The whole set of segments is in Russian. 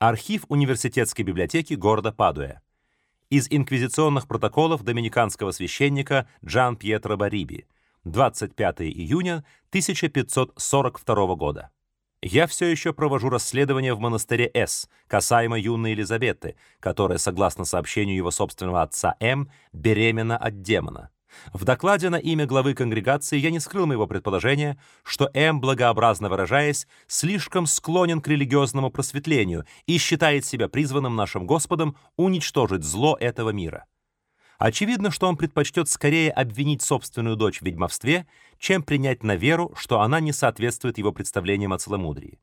Архив университетской библиотеки города Падуя. Из инквизиционных протоколов доминиканского священника Джан Пьетро Бариби. 25 июня 1542 года. Я все еще провожу расследование в монастыре С, касаемо юной Елизаветы, которая, согласно сообщению его собственного отца М, беременна от демона. В докладе на имя главы конгрегации я не скрыл моего предположения, что М, благообразно выражаясь, слишком склонен к религиозному просветлению и считает себя призванным нашим Господом уничтожить зло этого мира. Очевидно, что он предпочтет скорее обвинить собственную дочь в ведьмовстве, чем принять на веру, что она не соответствует его представлениям о целомудрии.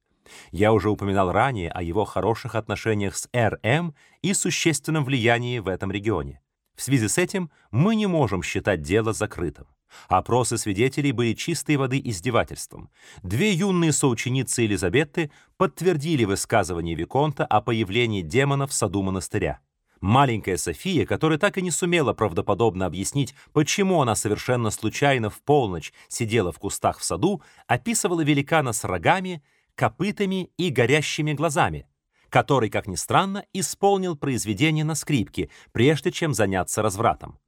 Я уже упоминал ранее о его хороших отношениях с РМ и существенном влиянии в этом регионе. В связи с этим мы не можем считать дело закрытым. Опросы свидетелей были чистой воды издевательством. Две юные соученицы Елизаветы подтвердили высказывание Виконта о появлении демона в саду монастыря. Маленькая София, которая так и не сумела правдоподобно объяснить, почему она совершенно случайно в полночь сидела в кустах в саду, описывала великана с рогами, копытами и горящими глазами, который, как ни странно, исполнил произведение на скрипке, прежде чем заняться развратом.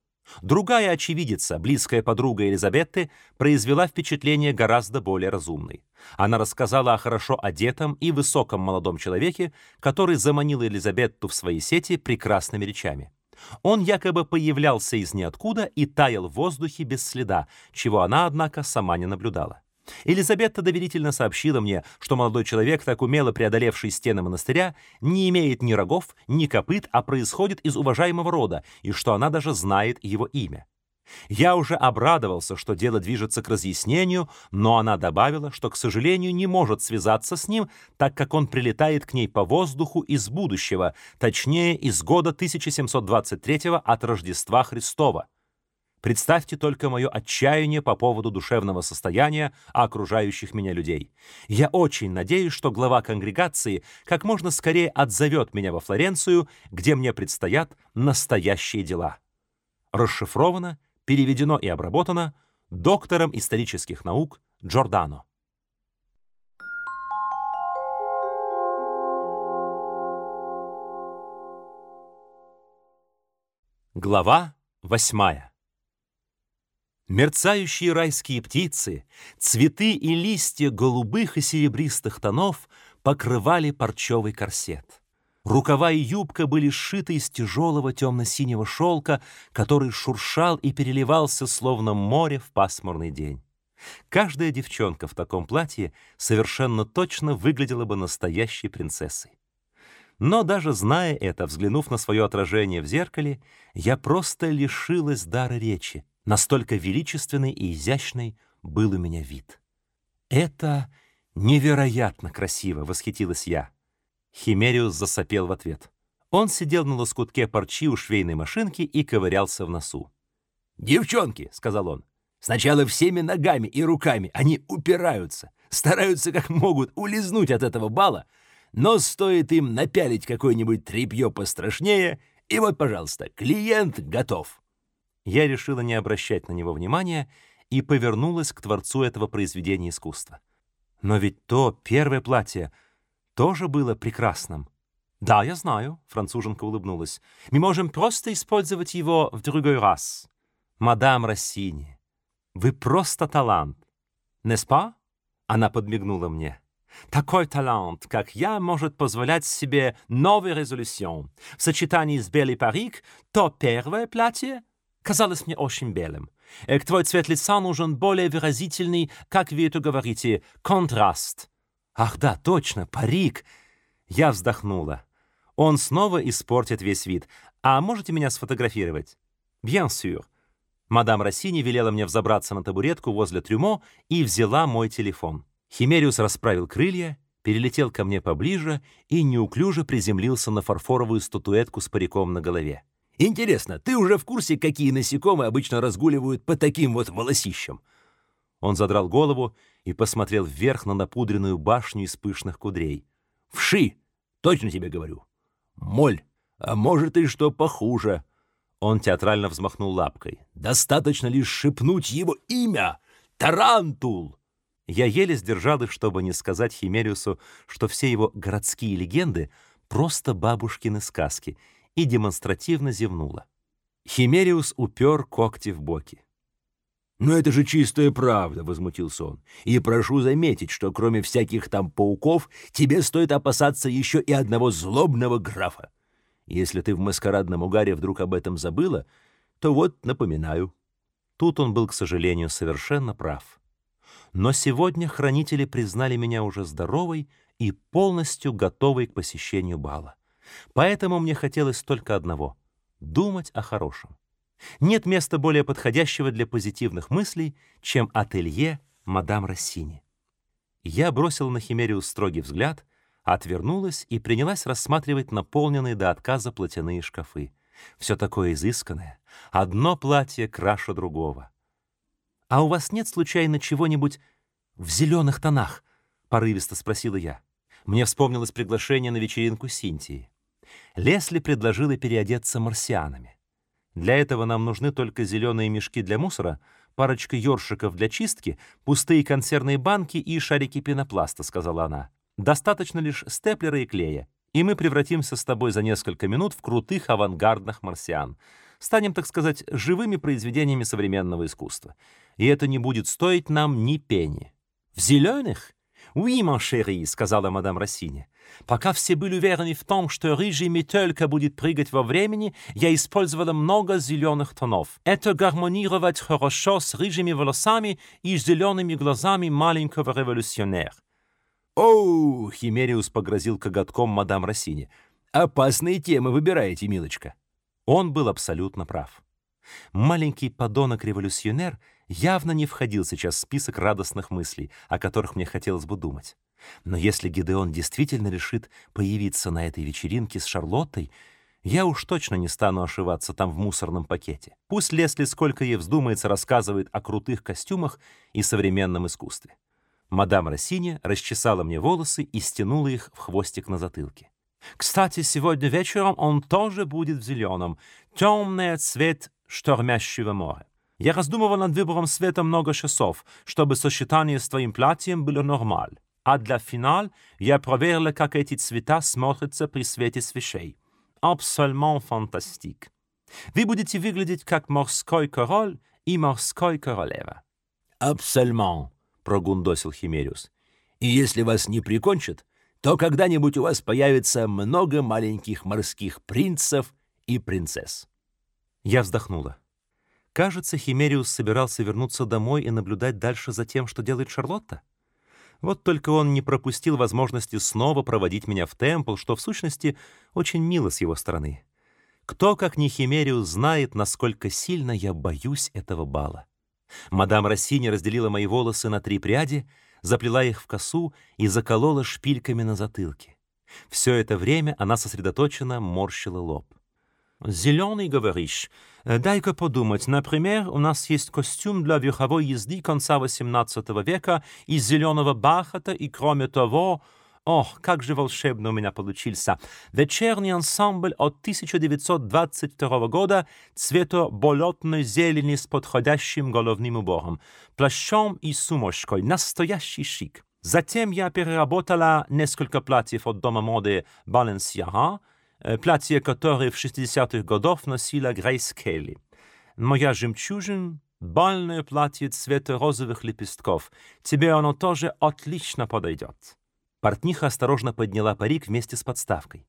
Другая очевидица, близкая подруга Елизаветы, произвела впечатление гораздо более разумной. Она рассказала о хорошо одетом и высоком молодом человеке, который заманил Елизабетту в свои сети прекрасными речами. Он якобы появлялся из ниоткуда и таял в воздухе без следа, чего она, однако, сама не наблюдала. Елизабета доверительно сообщила мне, что молодой человек, так умело преодолевший стены монастыря, не имеет ни рогов, ни копыт, а происходит из уважаемого рода, и что она даже знает его имя. Я уже обрадовался, что дело движется к разъяснению, но она добавила, что, к сожалению, не может связаться с ним, так как он прилетает к ней по воздуху из будущего, точнее, из года 1723 от Рождества Христова. Представьте только мое отчаяние по поводу душевного состояния окружающих меня людей. Я очень надеюсь, что глава конгрегации как можно скорее отзовет меня во Флоренцию, где мне предстоят настоящие дела. Расшифровано, переведено и обработано доктором исторических наук Джордано. Глава восьмая. Мерцающие райские птицы, цветы и листья голубых и серебристых тонов покрывали парчевый корсет. Рукава и юбка были сшиты из тяжелого темно-синего шелка, который шуршал и переливался, словно море в пасмурный день. Каждая девчонка в таком платье совершенно точно выглядела бы настоящей принцессой. Но даже зная это, взглянув на свое отражение в зеркале, я просто лишилась дара речи. Настолько величественный и изящный был у меня вид. «Это невероятно красиво!» — восхитилась я. Химериус засопел в ответ. Он сидел на лоскутке парчи у швейной машинки и ковырялся в носу. «Девчонки!» — сказал он. «Сначала всеми ногами и руками они упираются, стараются как могут улизнуть от этого бала, но стоит им напялить какое-нибудь тряпье пострашнее, и вот, пожалуйста, клиент готов» я решила не обращать на него внимания и повернулась к творцу этого произведения искусства. Но ведь то первое платье тоже было прекрасным. «Да, я знаю», — француженка улыбнулась. «Мы можем просто использовать его в другой раз. Мадам Рассини, вы просто талант. Неспа?» Она подмигнула мне. Такой талант, как я, может позволять себе новые резолюции. В сочетании с белый парик то первое платье, казалось мне очень белым. К твой цвет лица нужен более выразительный, как вы это говорите, контраст. Ах да, точно, парик. Я вздохнула. Он снова испортит весь вид. А можете меня сфотографировать? Bien sûr. Мадам Рассини велела мне взобраться на табуретку возле трюмо и взяла мой телефон. Химериус расправил крылья, перелетел ко мне поближе и неуклюже приземлился на фарфоровую статуэтку с париком на голове. Интересно, ты уже в курсе, какие насекомые обычно разгуливают по таким вот волосищам?» Он задрал голову и посмотрел вверх на напудренную башню из пышных кудрей. «Вши! Точно тебе говорю! Моль! А может и что похуже!» Он театрально взмахнул лапкой. «Достаточно лишь шепнуть его имя! Тарантул!» Я еле сдержалась, чтобы не сказать Химериусу, что все его городские легенды Просто бабушкины сказки, и демонстративно зевнула. Химериус упер когти в боки. «Но это же чистая правда», — возмутился он. «И прошу заметить, что кроме всяких там пауков, тебе стоит опасаться еще и одного злобного графа. Если ты в маскарадном угаре вдруг об этом забыла, то вот напоминаю». Тут он был, к сожалению, совершенно прав. Но сегодня хранители признали меня уже здоровой и полностью готовой к посещению бала. Поэтому мне хотелось только одного — думать о хорошем. Нет места более подходящего для позитивных мыслей, чем ателье мадам Рассини. Я бросил на Химериус строгий взгляд, отвернулась и принялась рассматривать наполненные до отказа платяные шкафы. Все такое изысканное, одно платье краше другого. «А у вас нет случайно чего-нибудь в зеленых тонах?» — порывисто спросила я. Мне вспомнилось приглашение на вечеринку Синтии. Лесли предложила переодеться марсианами. Для этого нам нужны только зеленые мешки для мусора, парочка ёршиков для чистки, пустые консервные банки и шарики пенопласта, сказала она. Достаточно лишь степлера и клея, и мы превратимся с тобой за несколько минут в крутых авангардных марсиан. Станем, так сказать, живыми произведениями современного искусства. И это не будет стоить нам ни пени. В зеленых? «Oui, mon chéri», — сказала мадам Рассини. «Пока все были уверены в том, что рыжий метелька будет прыгать во времени, я использовала много зеленых тонов. Это гармонировать хорошо с рыжими волосами и зелеными глазами маленького революционера». «Оу!» — Химериус погрозил коготком мадам Рассини. «Опасные темы выбираете, милочка». Он был абсолютно прав. Маленький подонок-революционер — явно не входил сейчас в список радостных мыслей, о которых мне хотелось бы думать. Но если Гидеон действительно решит появиться на этой вечеринке с Шарлоттой, я уж точно не стану ошиваться там в мусорном пакете. Пусть Лесли сколько ей вздумается рассказывает о крутых костюмах и современном искусстве. Мадам Рассини расчесала мне волосы и стянула их в хвостик на затылке. «Кстати, сегодня вечером он тоже будет в зеленом. Темный цвет штормящего моря. Я раздумывал над выбором света много часов, чтобы сочетание с твоим платьем было нормаль. А для финал я проверила, как эти цвета смотрятся при свете свечей. Абсолютно фантастик. Вы будете выглядеть как морской король и морской королева. Абсолютно, прогундосил Химериус. И если вас не прикончат, то когда-нибудь у вас появится много маленьких морских принцев и принцесс. Я вздохнула. Кажется, Химериус собирался вернуться домой и наблюдать дальше за тем, что делает Шарлотта. Вот только он не пропустил возможности снова проводить меня в темпл, что в сущности очень мило с его стороны. Кто, как не Химериус, знает, насколько сильно я боюсь этого бала. Мадам Рассини разделила мои волосы на три пряди, заплела их в косу и заколола шпильками на затылке. Все это время она сосредоточенно морщила лоб. «Зеленый, говоришь? Дай-ка подумать. Например, у нас есть костюм для верховой езды конца XVIII века из зеленого бархата, и кроме того... Ох, как же волшебно у меня получился. Вечерний ансамбль от 1922 года цвета болотной зелени с подходящим головным убором, плащом и сумочкой. Настоящий шик. Затем я переработала несколько платьев от дома моды Balenciaga, Платье, которое в 60-х годах носила Грейс Келли. Моя жемчужин — бальное платье цвета розовых лепестков. Тебе оно тоже отлично подойдет». Портниха осторожно подняла парик вместе с подставкой.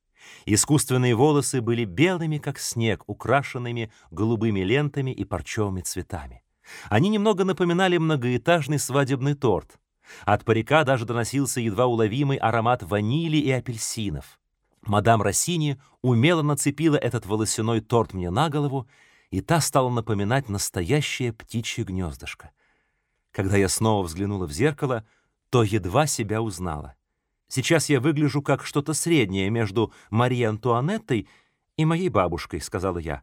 Искусственные волосы были белыми, как снег, украшенными голубыми лентами и парчевыми цветами. Они немного напоминали многоэтажный свадебный торт. От парика даже доносился едва уловимый аромат ванили и апельсинов. Мадам Рассини умело нацепила этот волосяной торт мне на голову, и та стала напоминать настоящее птичье гнездышко. Когда я снова взглянула в зеркало, то едва себя узнала. Сейчас я выгляжу как что-то среднее между Марией Антуанеттой и моей бабушкой, сказала я.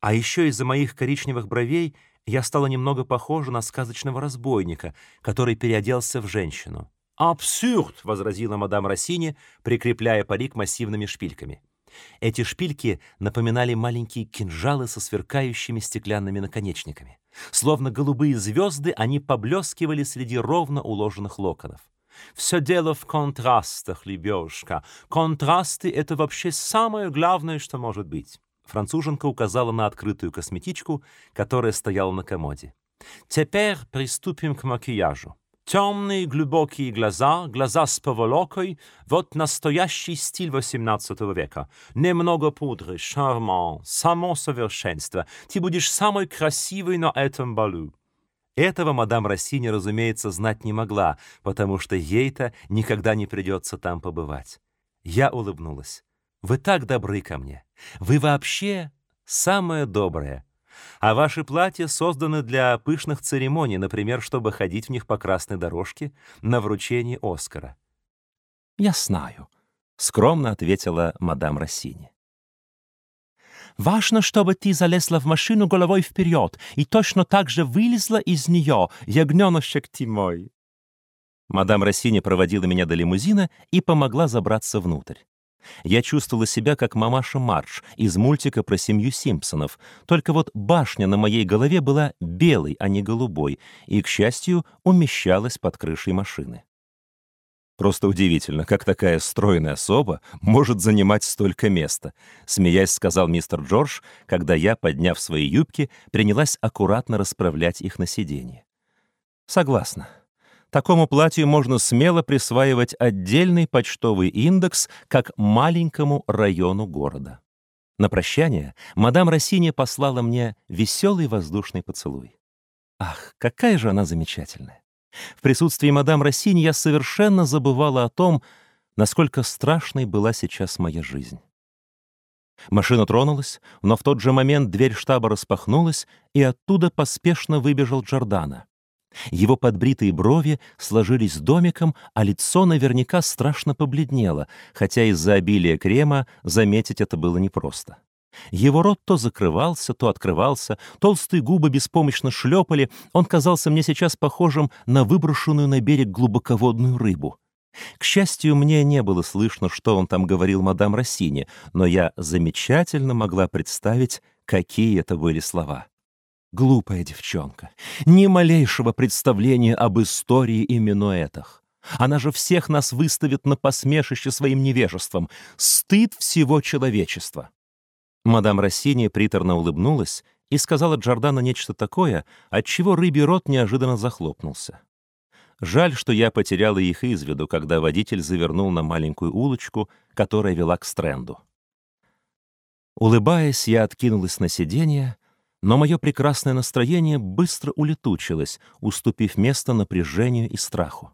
А еще из-за моих коричневых бровей я стала немного похожа на сказочного разбойника, который переоделся в женщину. «Абсурд!» — возразила мадам Рассини, прикрепляя парик массивными шпильками. Эти шпильки напоминали маленькие кинжалы со сверкающими стеклянными наконечниками. Словно голубые звезды, они поблескивали среди ровно уложенных локонов. Все дело в контрастах, лебешка. Контрасты — это вообще самое главное, что может быть. Француженка указала на открытую косметичку, которая стояла на комоде. Теперь приступим к макияжу. Темные глубокие глаза, глаза с поволокой — вот настоящий стиль XVIII века. Немного пудры, шарман, само совершенство. Ты будешь самой красивой на этом балу. Этого мадам Россини, разумеется, знать не могла, потому что ей-то никогда не придется там побывать. Я улыбнулась. «Вы так добры ко мне. Вы вообще самое доброе. А ваши платья созданы для пышных церемоний, например, чтобы ходить в них по красной дорожке на вручение Оскара». «Я знаю», — скромно ответила мадам Россини. Важно, чтобы ты залезла в машину головой вперед и точно так же вылезла из нее, ягненочек ты мой. Мадам Рассини проводила меня до лимузина и помогла забраться внутрь. Я чувствовала себя как мамаша Марш из мультика про семью Симпсонов, только вот башня на моей голове была белой, а не голубой, и, к счастью, умещалась под крышей машины. Просто удивительно, как такая стройная особа может занимать столько места, смеясь сказал мистер Джордж, когда я, подняв свои юбки, принялась аккуратно расправлять их на сиденье. Согласна. Такому платью можно смело присваивать отдельный почтовый индекс как маленькому району города. На прощание мадам Россини послала мне веселый воздушный поцелуй. Ах, какая же она замечательная! В присутствии мадам Рассини я совершенно забывала о том, насколько страшной была сейчас моя жизнь. Машина тронулась, но в тот же момент дверь штаба распахнулась, и оттуда поспешно выбежал Джордана. Его подбритые брови сложились домиком, а лицо наверняка страшно побледнело, хотя из-за обилия крема заметить это было непросто. Его рот то закрывался, то открывался, толстые губы беспомощно шлепали, он казался мне сейчас похожим на выброшенную на берег глубоководную рыбу. К счастью, мне не было слышно, что он там говорил мадам Рассини, но я замечательно могла представить, какие это были слова. Глупая девчонка, ни малейшего представления об истории и минуэтах. Она же всех нас выставит на посмешище своим невежеством. Стыд всего человечества. Мадам Рассини приторно улыбнулась и сказала Джордана нечто такое, от чего рыбий рот неожиданно захлопнулся. Жаль, что я потеряла их из виду, когда водитель завернул на маленькую улочку, которая вела к стренду. Улыбаясь, я откинулась на сиденье, но мое прекрасное настроение быстро улетучилось, уступив место напряжению и страху.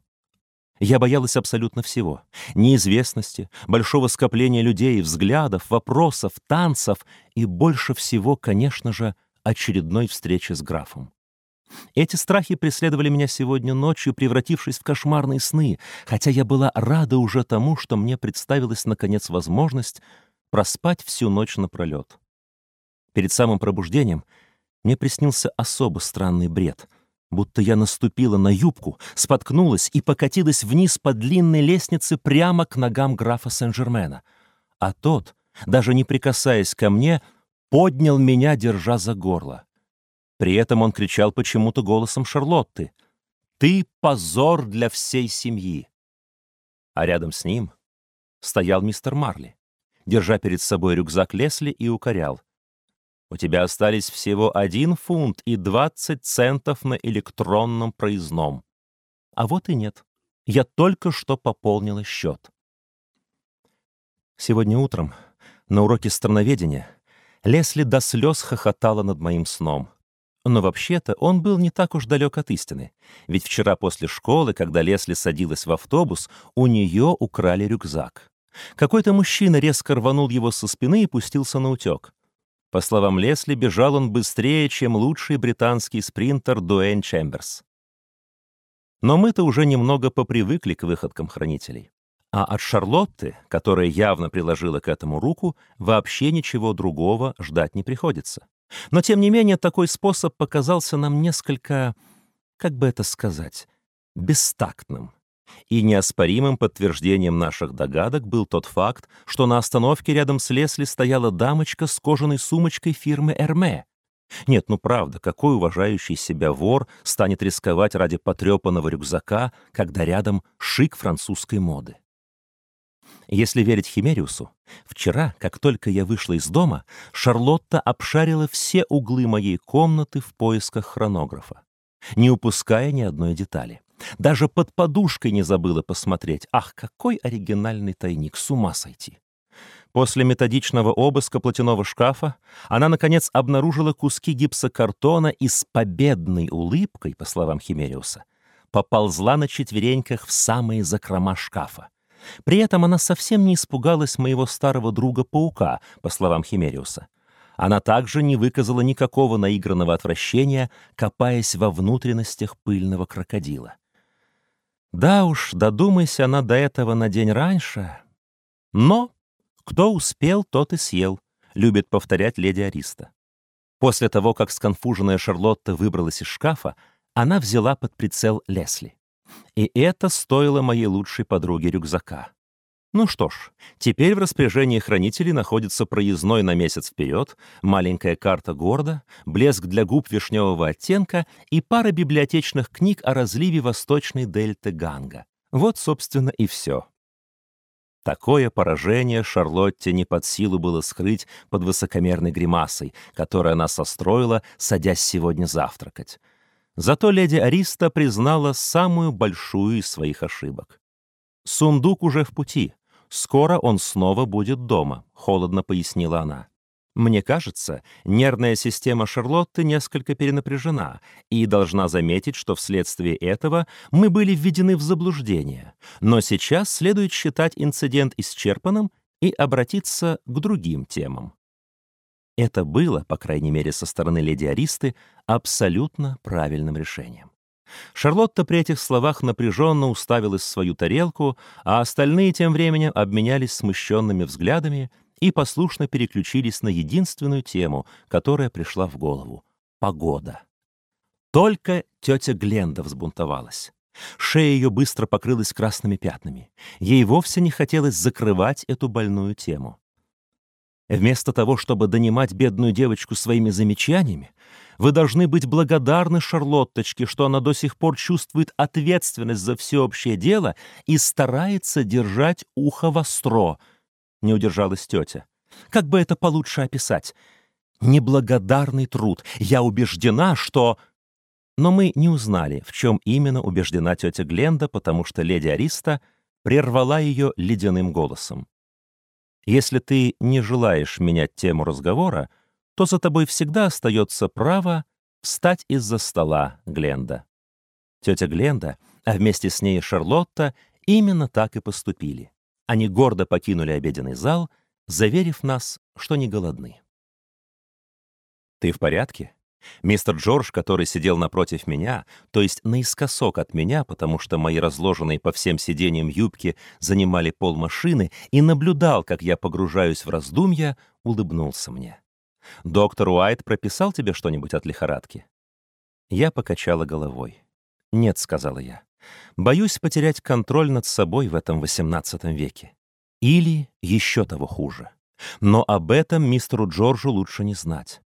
Я боялась абсолютно всего. Неизвестности, большого скопления людей, взглядов, вопросов, танцев и больше всего, конечно же, очередной встречи с графом. Эти страхи преследовали меня сегодня ночью, превратившись в кошмарные сны, хотя я была рада уже тому, что мне представилась, наконец, возможность проспать всю ночь напролет. Перед самым пробуждением мне приснился особо странный бред — будто я наступила на юбку, споткнулась и покатилась вниз по длинной лестнице прямо к ногам графа Сен-Жермена. А тот, даже не прикасаясь ко мне, поднял меня, держа за горло. При этом он кричал почему-то голосом Шарлотты. «Ты позор для всей семьи!» А рядом с ним стоял мистер Марли, держа перед собой рюкзак Лесли и укорял. У тебя остались всего один фунт и двадцать центов на электронном проездном. А вот и нет. Я только что пополнила счет. Сегодня утром на уроке страноведения Лесли до слез хохотала над моим сном. Но вообще-то он был не так уж далек от истины. Ведь вчера после школы, когда Лесли садилась в автобус, у нее украли рюкзак. Какой-то мужчина резко рванул его со спины и пустился на утек. По словам Лесли, бежал он быстрее, чем лучший британский спринтер Дуэйн Чемберс. Но мы-то уже немного попривыкли к выходкам хранителей. А от Шарлотты, которая явно приложила к этому руку, вообще ничего другого ждать не приходится. Но, тем не менее, такой способ показался нам несколько, как бы это сказать, бестактным. И неоспоримым подтверждением наших догадок был тот факт, что на остановке рядом с Лесли стояла дамочка с кожаной сумочкой фирмы «Эрме». Нет, ну правда, какой уважающий себя вор станет рисковать ради потрепанного рюкзака, когда рядом шик французской моды? Если верить Химериусу, вчера, как только я вышла из дома, Шарлотта обшарила все углы моей комнаты в поисках хронографа, не упуская ни одной детали. Даже под подушкой не забыла посмотреть. Ах, какой оригинальный тайник, с ума сойти! После методичного обыска платяного шкафа она, наконец, обнаружила куски гипсокартона и с победной улыбкой, по словам Химериуса, поползла на четвереньках в самые закрома шкафа. При этом она совсем не испугалась моего старого друга-паука, по словам Химериуса. Она также не выказала никакого наигранного отвращения, копаясь во внутренностях пыльного крокодила. Да уж, додумайся она до этого на день раньше. Но «Кто успел, тот и съел», — любит повторять леди Ариста. После того, как сконфуженная Шарлотта выбралась из шкафа, она взяла под прицел Лесли. И это стоило моей лучшей подруге рюкзака. Ну что ж, теперь в распоряжении хранителей находится проездной на месяц вперед, маленькая карта города, блеск для губ вишневого оттенка и пара библиотечных книг о разливе восточной дельты Ганга. Вот, собственно, и все. Такое поражение Шарлотте не под силу было скрыть под высокомерной гримасой, которую она состроила, садясь сегодня завтракать. Зато леди Ариста признала самую большую из своих ошибок. «Сундук уже в пути. Скоро он снова будет дома», — холодно пояснила она. Мне кажется, нервная система Шарлотты несколько перенапряжена, и должна заметить, что вследствие этого мы были введены в заблуждение. Но сейчас следует считать инцидент исчерпанным и обратиться к другим темам. Это было, по крайней мере, со стороны леди Аристы, абсолютно правильным решением. Шарлотта при этих словах напряженно уставилась в свою тарелку, а остальные тем временем обменялись смущенными взглядами — и послушно переключились на единственную тему, которая пришла в голову — погода. Только тетя Гленда взбунтовалась. Шея ее быстро покрылась красными пятнами. Ей вовсе не хотелось закрывать эту больную тему. Вместо того, чтобы донимать бедную девочку своими замечаниями, вы должны быть благодарны Шарлотточке, что она до сих пор чувствует ответственность за всеобщее дело и старается держать ухо востро —— не удержалась тетя. «Как бы это получше описать? Неблагодарный труд. Я убеждена, что...» Но мы не узнали, в чем именно убеждена тетя Гленда, потому что леди Ариста прервала ее ледяным голосом. «Если ты не желаешь менять тему разговора, то за тобой всегда остается право встать из-за стола, Гленда». Тетя Гленда, а вместе с ней Шарлотта, именно так и поступили. Они гордо покинули обеденный зал, заверив нас, что не голодны. «Ты в порядке?» Мистер Джордж, который сидел напротив меня, то есть наискосок от меня, потому что мои разложенные по всем сиденьям юбки занимали пол машины, и наблюдал, как я погружаюсь в раздумья, улыбнулся мне. «Доктор Уайт прописал тебе что-нибудь от лихорадки?» Я покачала головой. «Нет», — сказала я. Боюсь потерять контроль над собой в этом XVIII веке. Или еще того хуже. Но об этом мистеру Джорджу лучше не знать.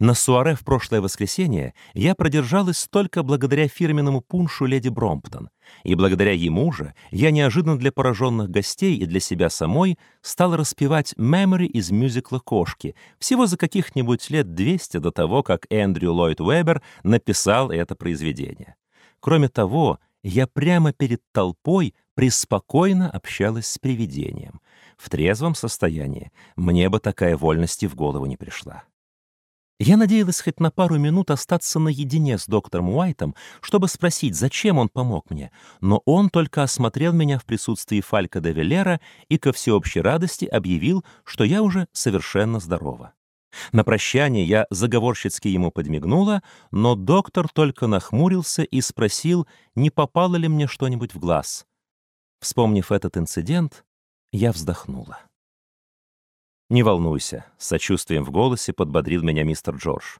На суаре в прошлое воскресенье я продержалась только благодаря фирменному пуншу леди Бромптон, и благодаря ему же я неожиданно для пораженных гостей и для себя самой стала распевать «Memory» из мюзикла «Кошки» всего за каких-нибудь лет 200 до того, как Эндрю Ллойд Уэбер написал это произведение. Кроме того, я прямо перед толпой преспокойно общалась с привидением. В трезвом состоянии мне бы такая вольность и в голову не пришла. Я надеялась хоть на пару минут остаться наедине с доктором Уайтом, чтобы спросить, зачем он помог мне, но он только осмотрел меня в присутствии Фалька де Велера и ко всеобщей радости объявил, что я уже совершенно здорова. На прощание я заговорщицки ему подмигнула, но доктор только нахмурился и спросил, не попало ли мне что-нибудь в глаз. Вспомнив этот инцидент, я вздохнула. «Не волнуйся», — с сочувствием в голосе подбодрил меня мистер Джордж.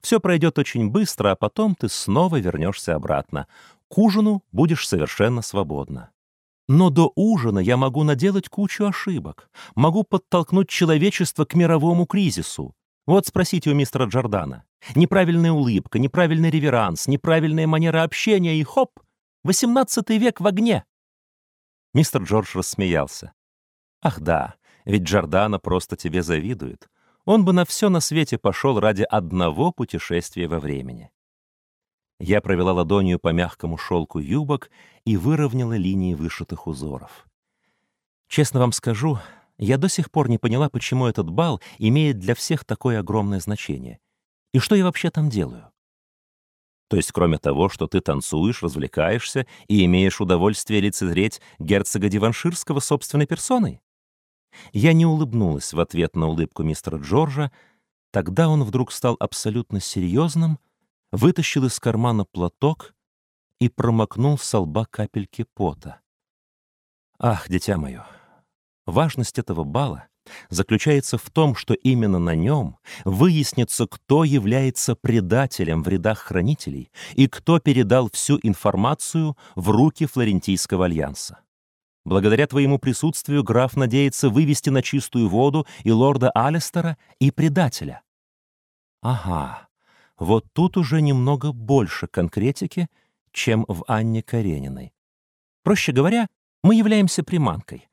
«Все пройдет очень быстро, а потом ты снова вернешься обратно. К ужину будешь совершенно свободна. Но до ужина я могу наделать кучу ошибок, могу подтолкнуть человечество к мировому кризису. Вот спросите у мистера Джордана. Неправильная улыбка, неправильный реверанс, неправильная манера общения и хоп, восемнадцатый век в огне. Мистер Джордж рассмеялся. Ах да, ведь Джордана просто тебе завидует. Он бы на все на свете пошел ради одного путешествия во времени. Я провела ладонью по мягкому шелку юбок и выровняла линии вышитых узоров. Честно вам скажу, я до сих пор не поняла, почему этот бал имеет для всех такое огромное значение. И что я вообще там делаю? То есть, кроме того, что ты танцуешь, развлекаешься и имеешь удовольствие лицезреть герцога Диванширского собственной персоной? Я не улыбнулась в ответ на улыбку мистера Джорджа, тогда он вдруг стал абсолютно серьезным, вытащил из кармана платок и промокнул с лба капельки пота. Ах, дитя мое, важность этого бала заключается в том, что именно на нем выяснится, кто является предателем в рядах хранителей и кто передал всю информацию в руки Флорентийского альянса. Благодаря твоему присутствию граф надеется вывести на чистую воду и лорда Алистера, и предателя. Ага, вот тут уже немного больше конкретики, чем в Анне Карениной. Проще говоря, мы являемся приманкой.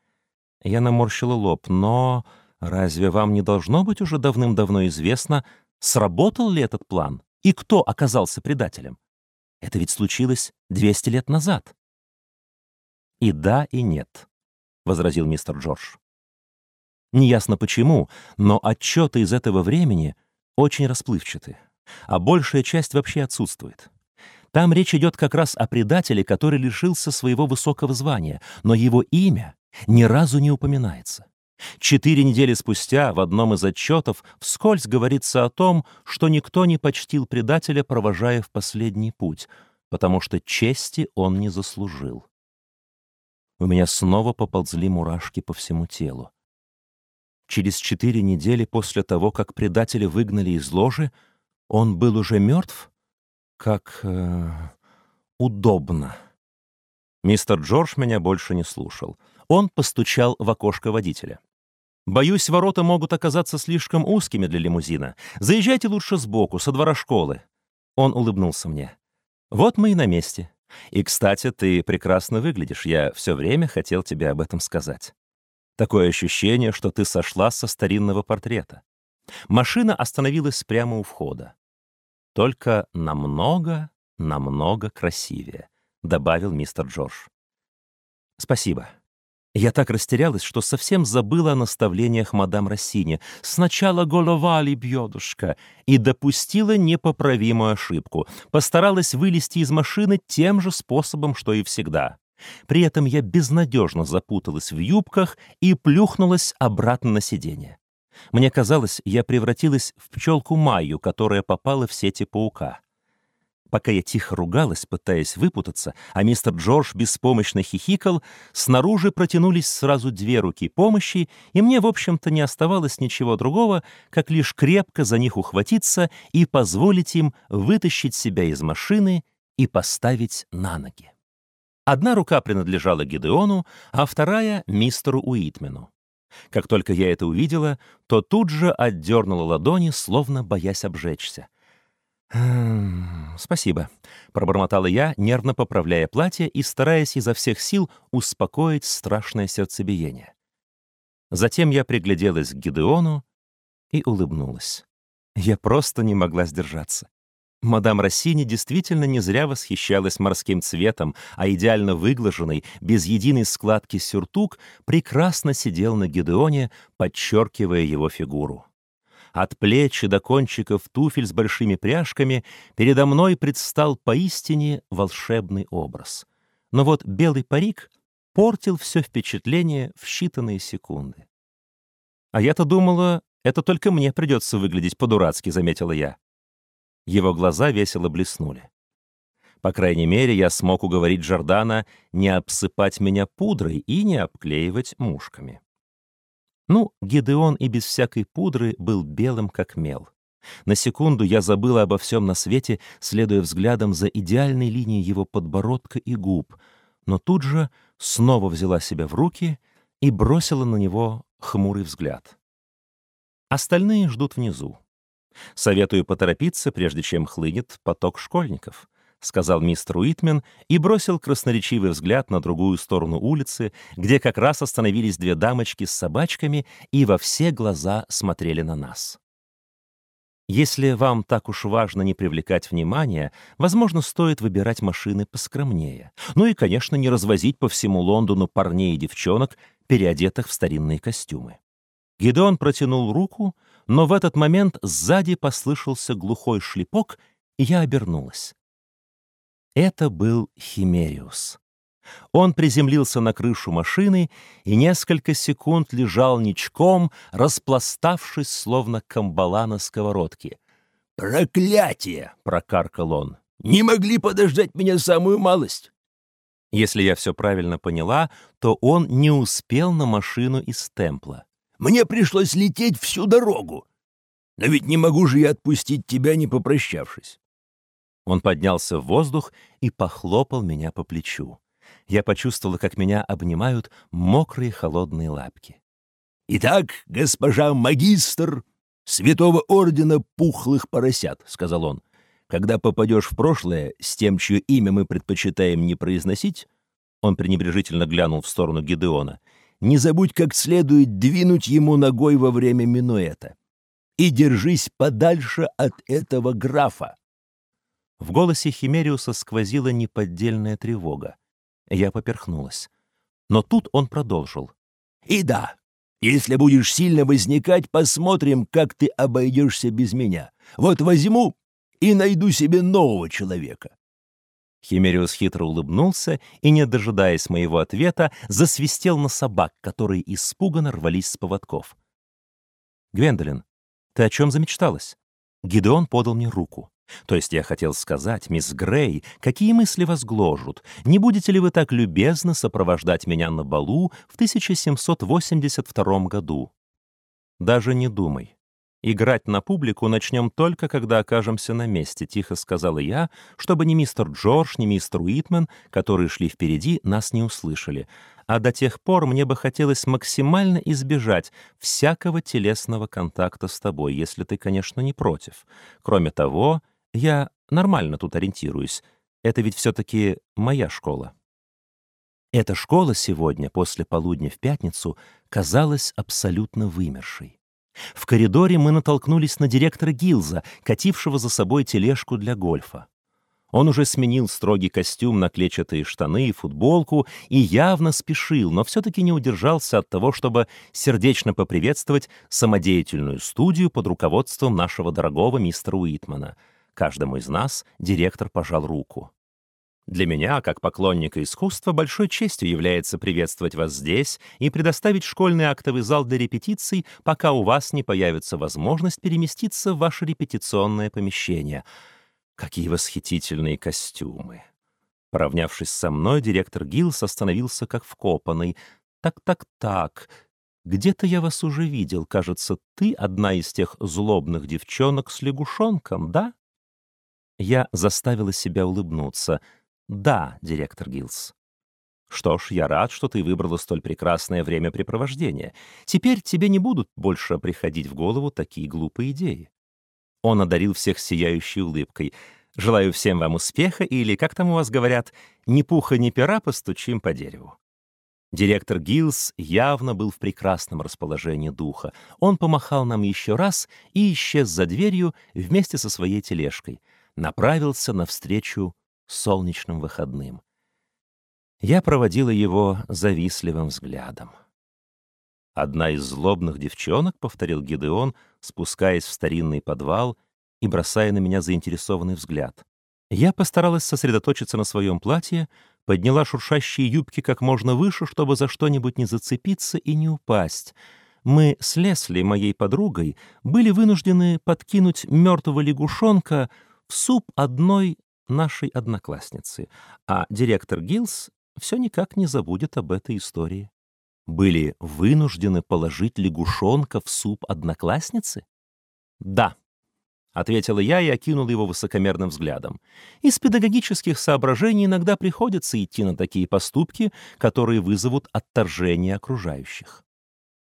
Я наморщила лоб, но разве вам не должно быть уже давным-давно известно, сработал ли этот план и кто оказался предателем? Это ведь случилось 200 лет назад. «И да, и нет», — возразил мистер Джордж. Неясно почему, но отчеты из этого времени очень расплывчаты, а большая часть вообще отсутствует. Там речь идет как раз о предателе, который лишился своего высокого звания, но его имя ни разу не упоминается. Четыре недели спустя в одном из отчетов вскользь говорится о том, что никто не почтил предателя, провожая в последний путь, потому что чести он не заслужил. У меня снова поползли мурашки по всему телу. Через четыре недели после того, как предателя выгнали из ложи, он был уже мертв? Как... Э, удобно. Мистер Джордж меня больше не слушал. Он постучал в окошко водителя. «Боюсь, ворота могут оказаться слишком узкими для лимузина. Заезжайте лучше сбоку, со двора школы». Он улыбнулся мне. «Вот мы и на месте. И, кстати, ты прекрасно выглядишь. Я все время хотел тебе об этом сказать. Такое ощущение, что ты сошла со старинного портрета. Машина остановилась прямо у входа. Только намного, намного красивее, добавил мистер Джордж. Спасибо. Я так растерялась, что совсем забыла о наставлениях мадам Рассини. Сначала голова ли бьедушка, и допустила непоправимую ошибку. Постаралась вылезти из машины тем же способом, что и всегда. При этом я безнадежно запуталась в юбках и плюхнулась обратно на сиденье. Мне казалось, я превратилась в пчелку Майю, которая попала в сети паука. Пока я тихо ругалась, пытаясь выпутаться, а мистер Джордж беспомощно хихикал, снаружи протянулись сразу две руки помощи, и мне, в общем-то, не оставалось ничего другого, как лишь крепко за них ухватиться и позволить им вытащить себя из машины и поставить на ноги. Одна рука принадлежала Гидеону, а вторая — мистеру Уитмену. Как только я это увидела, то тут же отдернула ладони, словно боясь обжечься — «Эм, «Спасибо», — пробормотала я, нервно поправляя платье и стараясь изо всех сил успокоить страшное сердцебиение. Затем я пригляделась к Гидеону и улыбнулась. Я просто не могла сдержаться. Мадам Рассини действительно не зря восхищалась морским цветом, а идеально выглаженный, без единой складки сюртук прекрасно сидел на Гидеоне, подчеркивая его фигуру. От плеч до кончиков туфель с большими пряжками передо мной предстал поистине волшебный образ. Но вот белый парик портил все впечатление в считанные секунды. «А я-то думала, это только мне придется выглядеть по-дурацки», — заметила я. Его глаза весело блеснули. По крайней мере, я смог уговорить Джордана не обсыпать меня пудрой и не обклеивать мушками. Ну, Гедеон и без всякой пудры был белым, как мел. На секунду я забыла обо всем на свете, следуя взглядом за идеальной линией его подбородка и губ, но тут же снова взяла себя в руки и бросила на него хмурый взгляд. Остальные ждут внизу. Советую поторопиться, прежде чем хлынет поток школьников», — сказал мистер Уитмен и бросил красноречивый взгляд на другую сторону улицы, где как раз остановились две дамочки с собачками и во все глаза смотрели на нас. Если вам так уж важно не привлекать внимания, возможно, стоит выбирать машины поскромнее. Ну и, конечно, не развозить по всему Лондону парней и девчонок, переодетых в старинные костюмы. Гидеон протянул руку, но в этот момент сзади послышался глухой шлепок, и я обернулась. Это был Химериус. Он приземлился на крышу машины и несколько секунд лежал ничком, распластавшись, словно камбала на сковородке. «Проклятие!» — прокаркал он. «Не могли подождать меня самую малость!» Если я все правильно поняла, то он не успел на машину из темпла. Мне пришлось лететь всю дорогу. Но ведь не могу же я отпустить тебя, не попрощавшись. Он поднялся в воздух и похлопал меня по плечу. Я почувствовала, как меня обнимают мокрые холодные лапки. «Итак, госпожа магистр святого ордена пухлых поросят», — сказал он, «когда попадешь в прошлое с тем, чье имя мы предпочитаем не произносить», он пренебрежительно глянул в сторону Гидеона, не забудь как следует двинуть ему ногой во время минуэта. И держись подальше от этого графа. В голосе Химериуса сквозила неподдельная тревога. Я поперхнулась. Но тут он продолжил. «И да, если будешь сильно возникать, посмотрим, как ты обойдешься без меня. Вот возьму и найду себе нового человека. Химериус хитро улыбнулся и, не дожидаясь моего ответа, засвистел на собак, которые испуганно рвались с поводков. «Гвендолин, ты о чем замечталась?» Гидеон подал мне руку. То есть я хотел сказать, мисс Грей, какие мысли вас гложут? Не будете ли вы так любезно сопровождать меня на балу в 1782 году? Даже не думай. «Играть на публику начнем только, когда окажемся на месте», — тихо сказала я, чтобы ни мистер Джордж, ни мистер Уитмен, которые шли впереди, нас не услышали. А до тех пор мне бы хотелось максимально избежать всякого телесного контакта с тобой, если ты, конечно, не против. Кроме того, я нормально тут ориентируюсь. Это ведь все-таки моя школа. Эта школа сегодня, после полудня в пятницу, казалась абсолютно вымершей. В коридоре мы натолкнулись на директора Гилза, катившего за собой тележку для гольфа. Он уже сменил строгий костюм на клетчатые штаны и футболку и явно спешил, но все-таки не удержался от того, чтобы сердечно поприветствовать самодеятельную студию под руководством нашего дорогого мистера Уитмана. Каждому из нас директор пожал руку. Для меня, как поклонника искусства, большой честью является приветствовать вас здесь и предоставить школьный актовый зал для репетиций, пока у вас не появится возможность переместиться в ваше репетиционное помещение. Какие восхитительные костюмы! Поравнявшись со мной, директор Гиллс остановился как вкопанный. «Так-так-так, где-то я вас уже видел. Кажется, ты одна из тех злобных девчонок с лягушонком, да?» Я заставила себя улыбнуться — «Да, директор Гилс». «Что ж, я рад, что ты выбрала столь прекрасное времяпрепровождение. Теперь тебе не будут больше приходить в голову такие глупые идеи». Он одарил всех сияющей улыбкой. «Желаю всем вам успеха, или, как там у вас говорят, ни пуха, ни пера постучим по дереву». Директор Гилс явно был в прекрасном расположении духа. Он помахал нам еще раз и исчез за дверью вместе со своей тележкой. Направился навстречу солнечным выходным. Я проводила его завистливым взглядом. «Одна из злобных девчонок», — повторил Гидеон, спускаясь в старинный подвал и бросая на меня заинтересованный взгляд. Я постаралась сосредоточиться на своем платье, подняла шуршащие юбки как можно выше, чтобы за что-нибудь не зацепиться и не упасть. Мы с Лесли, моей подругой, были вынуждены подкинуть мертвого лягушонка в суп одной нашей одноклассницы, а директор Гилс все никак не забудет об этой истории. Были вынуждены положить лягушонка в суп одноклассницы? Да, — ответила я и окинула его высокомерным взглядом. «Из педагогических соображений иногда приходится идти на такие поступки, которые вызовут отторжение окружающих».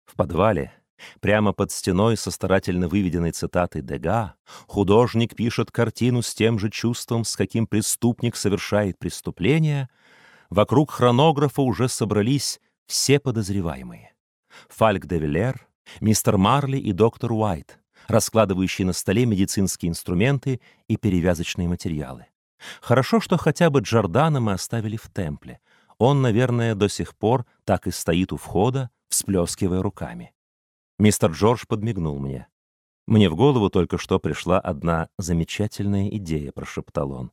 В подвале, Прямо под стеной со старательно выведенной цитатой Дега художник пишет картину с тем же чувством, с каким преступник совершает преступление. Вокруг хронографа уже собрались все подозреваемые. Фальк де Виллер, мистер Марли и доктор Уайт, раскладывающие на столе медицинские инструменты и перевязочные материалы. Хорошо, что хотя бы Джордана мы оставили в темпле. Он, наверное, до сих пор так и стоит у входа, всплескивая руками. Мистер Джордж подмигнул мне. «Мне в голову только что пришла одна замечательная идея», — прошептал он.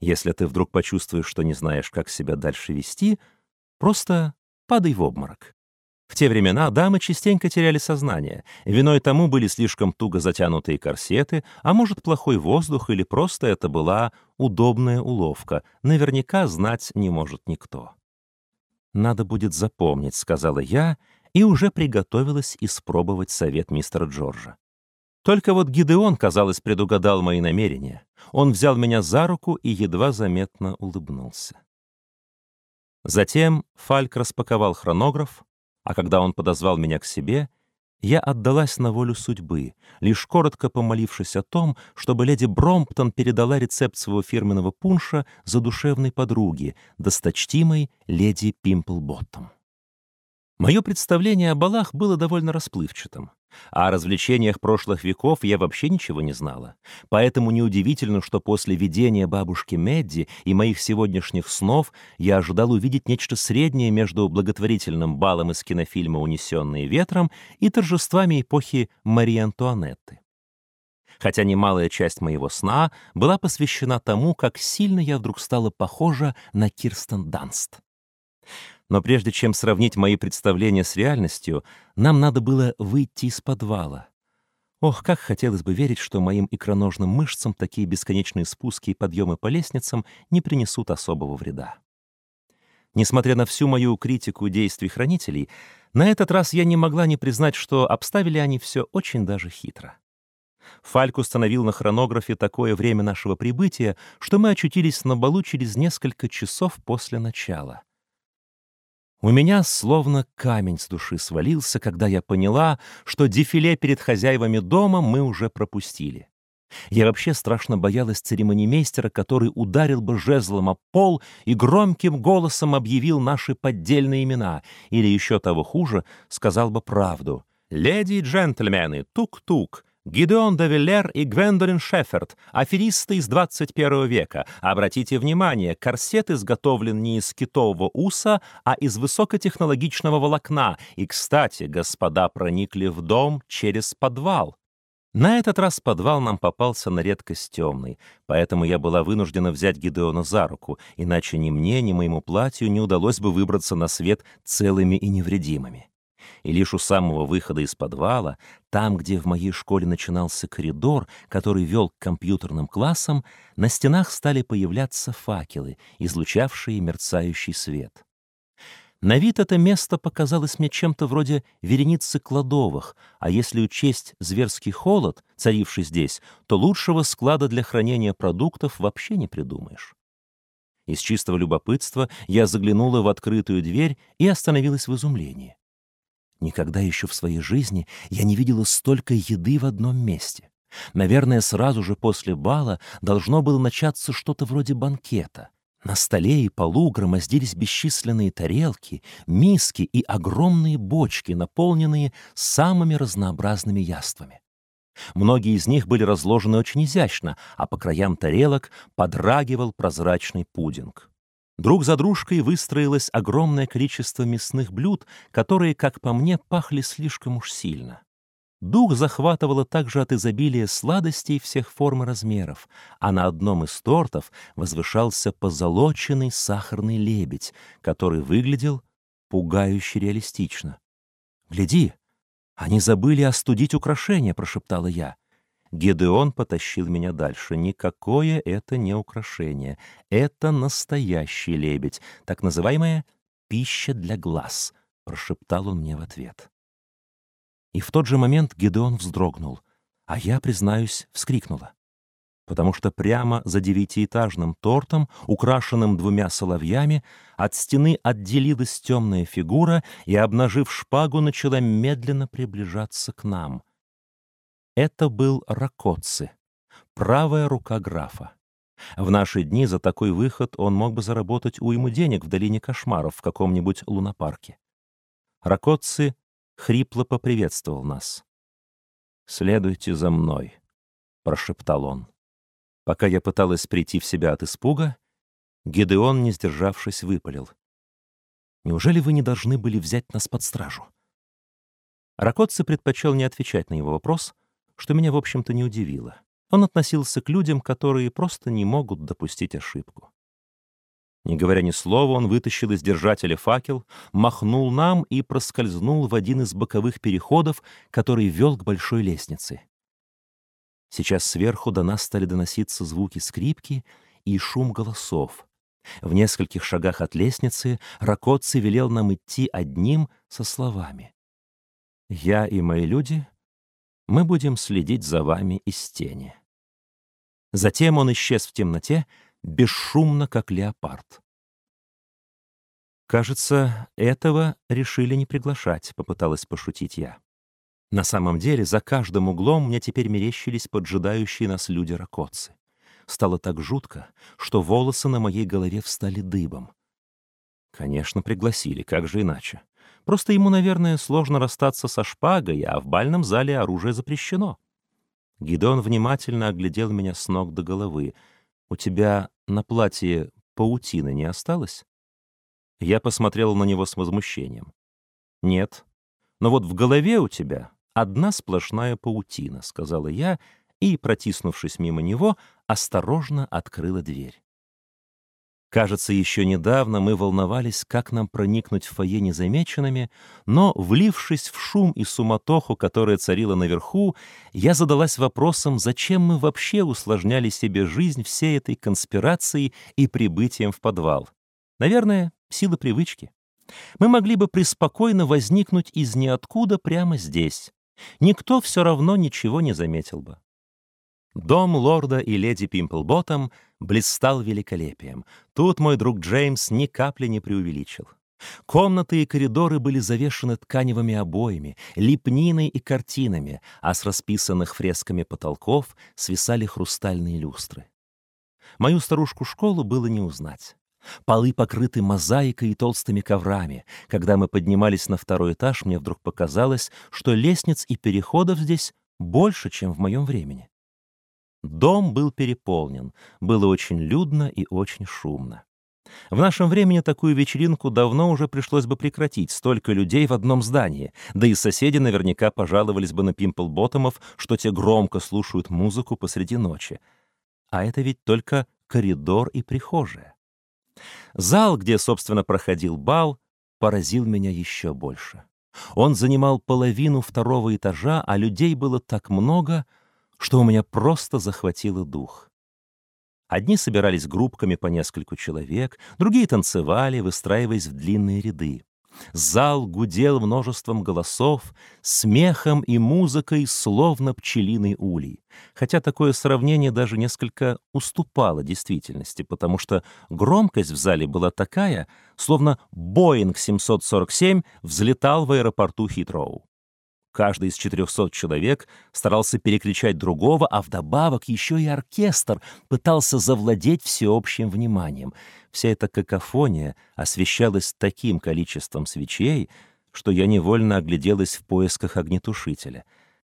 «Если ты вдруг почувствуешь, что не знаешь, как себя дальше вести, просто падай в обморок». В те времена дамы частенько теряли сознание. Виной тому были слишком туго затянутые корсеты, а может, плохой воздух или просто это была удобная уловка. Наверняка знать не может никто. «Надо будет запомнить», — сказала я, и уже приготовилась испробовать совет мистера Джорджа. Только вот Гидеон, казалось, предугадал мои намерения. Он взял меня за руку и едва заметно улыбнулся. Затем Фальк распаковал хронограф, а когда он подозвал меня к себе, я отдалась на волю судьбы, лишь коротко помолившись о том, чтобы леди Бромптон передала рецепт своего фирменного пунша задушевной подруге, досточтимой леди Пимплботтом. Мое представление о балах было довольно расплывчатым. А о развлечениях прошлых веков я вообще ничего не знала. Поэтому неудивительно, что после видения бабушки Медди и моих сегодняшних снов я ожидал увидеть нечто среднее между благотворительным балом из кинофильма «Унесенные ветром» и торжествами эпохи Марии Антуанетты. Хотя немалая часть моего сна была посвящена тому, как сильно я вдруг стала похожа на Кирстен Данст. Но прежде чем сравнить мои представления с реальностью, нам надо было выйти из подвала. Ох, как хотелось бы верить, что моим икроножным мышцам такие бесконечные спуски и подъемы по лестницам не принесут особого вреда. Несмотря на всю мою критику действий хранителей, на этот раз я не могла не признать, что обставили они все очень даже хитро. Фальк установил на хронографе такое время нашего прибытия, что мы очутились на балу через несколько часов после начала. У меня словно камень с души свалился, когда я поняла, что дефиле перед хозяевами дома мы уже пропустили. Я вообще страшно боялась церемонимейстера, который ударил бы жезлом о пол и громким голосом объявил наши поддельные имена, или еще того хуже, сказал бы правду. «Леди и джентльмены, тук-тук, Гидеон де Виллер и Гвендолин Шеффорд, аферисты из 21 века. Обратите внимание, корсет изготовлен не из китового уса, а из высокотехнологичного волокна. И, кстати, господа проникли в дом через подвал. На этот раз подвал нам попался на редкость темный, поэтому я была вынуждена взять Гидеона за руку, иначе ни мне, ни моему платью не удалось бы выбраться на свет целыми и невредимыми и лишь у самого выхода из подвала, там, где в моей школе начинался коридор, который вел к компьютерным классам, на стенах стали появляться факелы, излучавшие мерцающий свет. На вид это место показалось мне чем-то вроде вереницы кладовых, а если учесть зверский холод, царивший здесь, то лучшего склада для хранения продуктов вообще не придумаешь. Из чистого любопытства я заглянула в открытую дверь и остановилась в изумлении. Никогда еще в своей жизни я не видела столько еды в одном месте. Наверное, сразу же после бала должно было начаться что-то вроде банкета. На столе и полу громоздились бесчисленные тарелки, миски и огромные бочки, наполненные самыми разнообразными яствами. Многие из них были разложены очень изящно, а по краям тарелок подрагивал прозрачный пудинг. Друг за дружкой выстроилось огромное количество мясных блюд, которые, как по мне, пахли слишком уж сильно. Дух захватывало также от изобилия сладостей всех форм и размеров, а на одном из тортов возвышался позолоченный сахарный лебедь, который выглядел пугающе реалистично. «Гляди, они забыли остудить украшения», — прошептала я. Гедеон потащил меня дальше. Никакое это не украшение. Это настоящий лебедь, так называемая «пища для глаз», — прошептал он мне в ответ. И в тот же момент Гедеон вздрогнул, а я, признаюсь, вскрикнула. потому что прямо за девятиэтажным тортом, украшенным двумя соловьями, от стены отделилась темная фигура и, обнажив шпагу, начала медленно приближаться к нам. Это был Ракоцци, правая рука графа. В наши дни за такой выход он мог бы заработать уйму денег в долине кошмаров в каком-нибудь лунопарке. Ракоцци хрипло поприветствовал нас. «Следуйте за мной», — прошептал он. Пока я пыталась прийти в себя от испуга, Гедеон, не сдержавшись, выпалил. «Неужели вы не должны были взять нас под стражу?» Ракоцци предпочел не отвечать на его вопрос, что меня, в общем-то, не удивило. Он относился к людям, которые просто не могут допустить ошибку. Не говоря ни слова, он вытащил из держателя факел, махнул нам и проскользнул в один из боковых переходов, который вел к большой лестнице. Сейчас сверху до нас стали доноситься звуки скрипки и шум голосов. В нескольких шагах от лестницы Ракоцци велел нам идти одним со словами. «Я и мои люди, мы будем следить за вами из тени». Затем он исчез в темноте, бесшумно, как леопард. «Кажется, этого решили не приглашать», — попыталась пошутить я. На самом деле, за каждым углом мне теперь мерещились поджидающие нас люди ракоцы. Стало так жутко, что волосы на моей голове встали дыбом. Конечно, пригласили, как же иначе. Просто ему, наверное, сложно расстаться со шпагой, а в бальном зале оружие запрещено. Гидон внимательно оглядел меня с ног до головы. «У тебя на платье паутины не осталось?» Я посмотрел на него с возмущением. «Нет. Но вот в голове у тебя одна сплошная паутина», — сказала я, и, протиснувшись мимо него, осторожно открыла дверь. Кажется, еще недавно мы волновались, как нам проникнуть в фойе незамеченными, но, влившись в шум и суматоху, которая царила наверху, я задалась вопросом, зачем мы вообще усложняли себе жизнь всей этой конспирацией и прибытием в подвал. Наверное, сила привычки. Мы могли бы преспокойно возникнуть из ниоткуда прямо здесь. Никто все равно ничего не заметил бы. Дом лорда и леди Пимплботом блистал великолепием. Тут мой друг Джеймс ни капли не преувеличил. Комнаты и коридоры были завешены тканевыми обоями, лепниной и картинами, а с расписанных фресками потолков свисали хрустальные люстры. Мою старушку-школу было не узнать. Полы покрыты мозаикой и толстыми коврами. Когда мы поднимались на второй этаж, мне вдруг показалось, что лестниц и переходов здесь больше, чем в моем времени. Дом был переполнен, было очень людно и очень шумно. В нашем времени такую вечеринку давно уже пришлось бы прекратить, столько людей в одном здании, да и соседи наверняка пожаловались бы на Пимплботомов, что те громко слушают музыку посреди ночи. А это ведь только коридор и прихожая. Зал, где, собственно, проходил бал, поразил меня еще больше. Он занимал половину второго этажа, а людей было так много, что у меня просто захватило дух. Одни собирались группками по нескольку человек, другие танцевали, выстраиваясь в длинные ряды. Зал гудел множеством голосов, смехом и музыкой, словно пчелиный улей. Хотя такое сравнение даже несколько уступало действительности, потому что громкость в зале была такая, словно Боинг 747 взлетал в аэропорту Хитроу. Каждый из 400 человек старался перекричать другого, а вдобавок еще и оркестр пытался завладеть всеобщим вниманием. Вся эта какофония освещалась таким количеством свечей, что я невольно огляделась в поисках огнетушителя.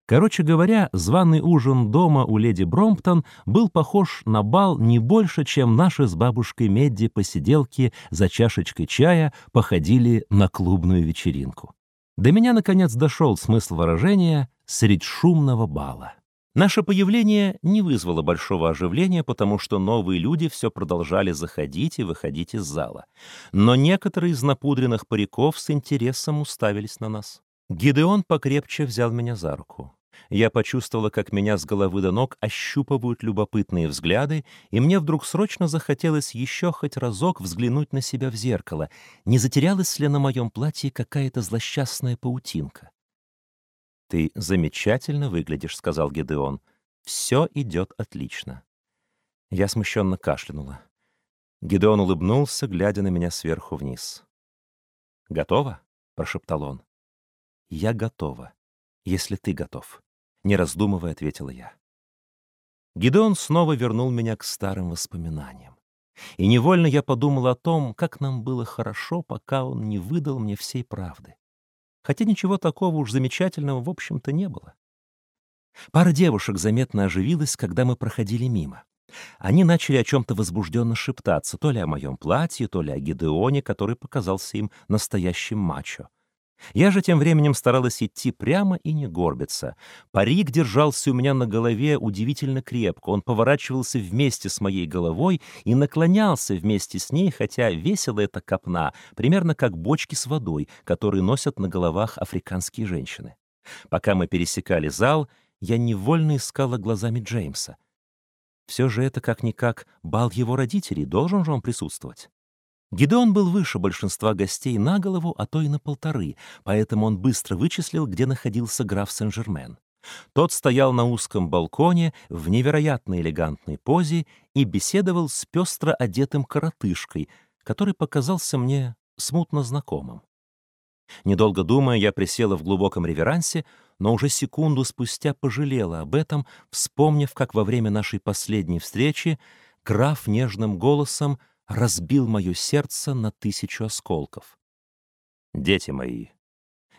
Короче говоря, званый ужин дома у леди Бромптон был похож на бал не больше, чем наши с бабушкой Медди посиделки за чашечкой чая походили на клубную вечеринку. До меня, наконец, дошел смысл выражения «средь шумного бала». Наше появление не вызвало большого оживления, потому что новые люди все продолжали заходить и выходить из зала. Но некоторые из напудренных париков с интересом уставились на нас. Гидеон покрепче взял меня за руку. Я почувствовала, как меня с головы до ног ощупывают любопытные взгляды, и мне вдруг срочно захотелось еще хоть разок взглянуть на себя в зеркало, не затерялась ли на моем платье какая-то злосчастная паутинка. «Ты замечательно выглядишь», — сказал Гедеон. «Все идет отлично. Я смущенно кашлянула. Гидеон улыбнулся, глядя на меня сверху вниз. «Готово?» — прошептал он. «Я готова, если ты готов», — не раздумывая ответила я. Гидеон снова вернул меня к старым воспоминаниям. И невольно я подумал о том, как нам было хорошо, пока он не выдал мне всей правды. Хотя ничего такого уж замечательного, в общем-то, не было. Пара девушек заметно оживилась, когда мы проходили мимо. Они начали о чем-то возбужденно шептаться, то ли о моем платье, то ли о Гидеоне, который показался им настоящим мачо. Я же тем временем старалась идти прямо и не горбиться. Парик держался у меня на голове удивительно крепко. Он поворачивался вместе с моей головой и наклонялся вместе с ней, хотя весила эта копна, примерно как бочки с водой, которые носят на головах африканские женщины. Пока мы пересекали зал, я невольно искала глазами Джеймса. Все же это как-никак бал его родителей, должен же он присутствовать. Гидеон был выше большинства гостей на голову, а то и на полторы, поэтому он быстро вычислил, где находился граф Сен-Жермен. Тот стоял на узком балконе в невероятно элегантной позе и беседовал с пестро одетым коротышкой, который показался мне смутно знакомым. Недолго думая, я присела в глубоком реверансе, но уже секунду спустя пожалела об этом, вспомнив, как во время нашей последней встречи граф нежным голосом разбил мое сердце на тысячу осколков. «Дети мои,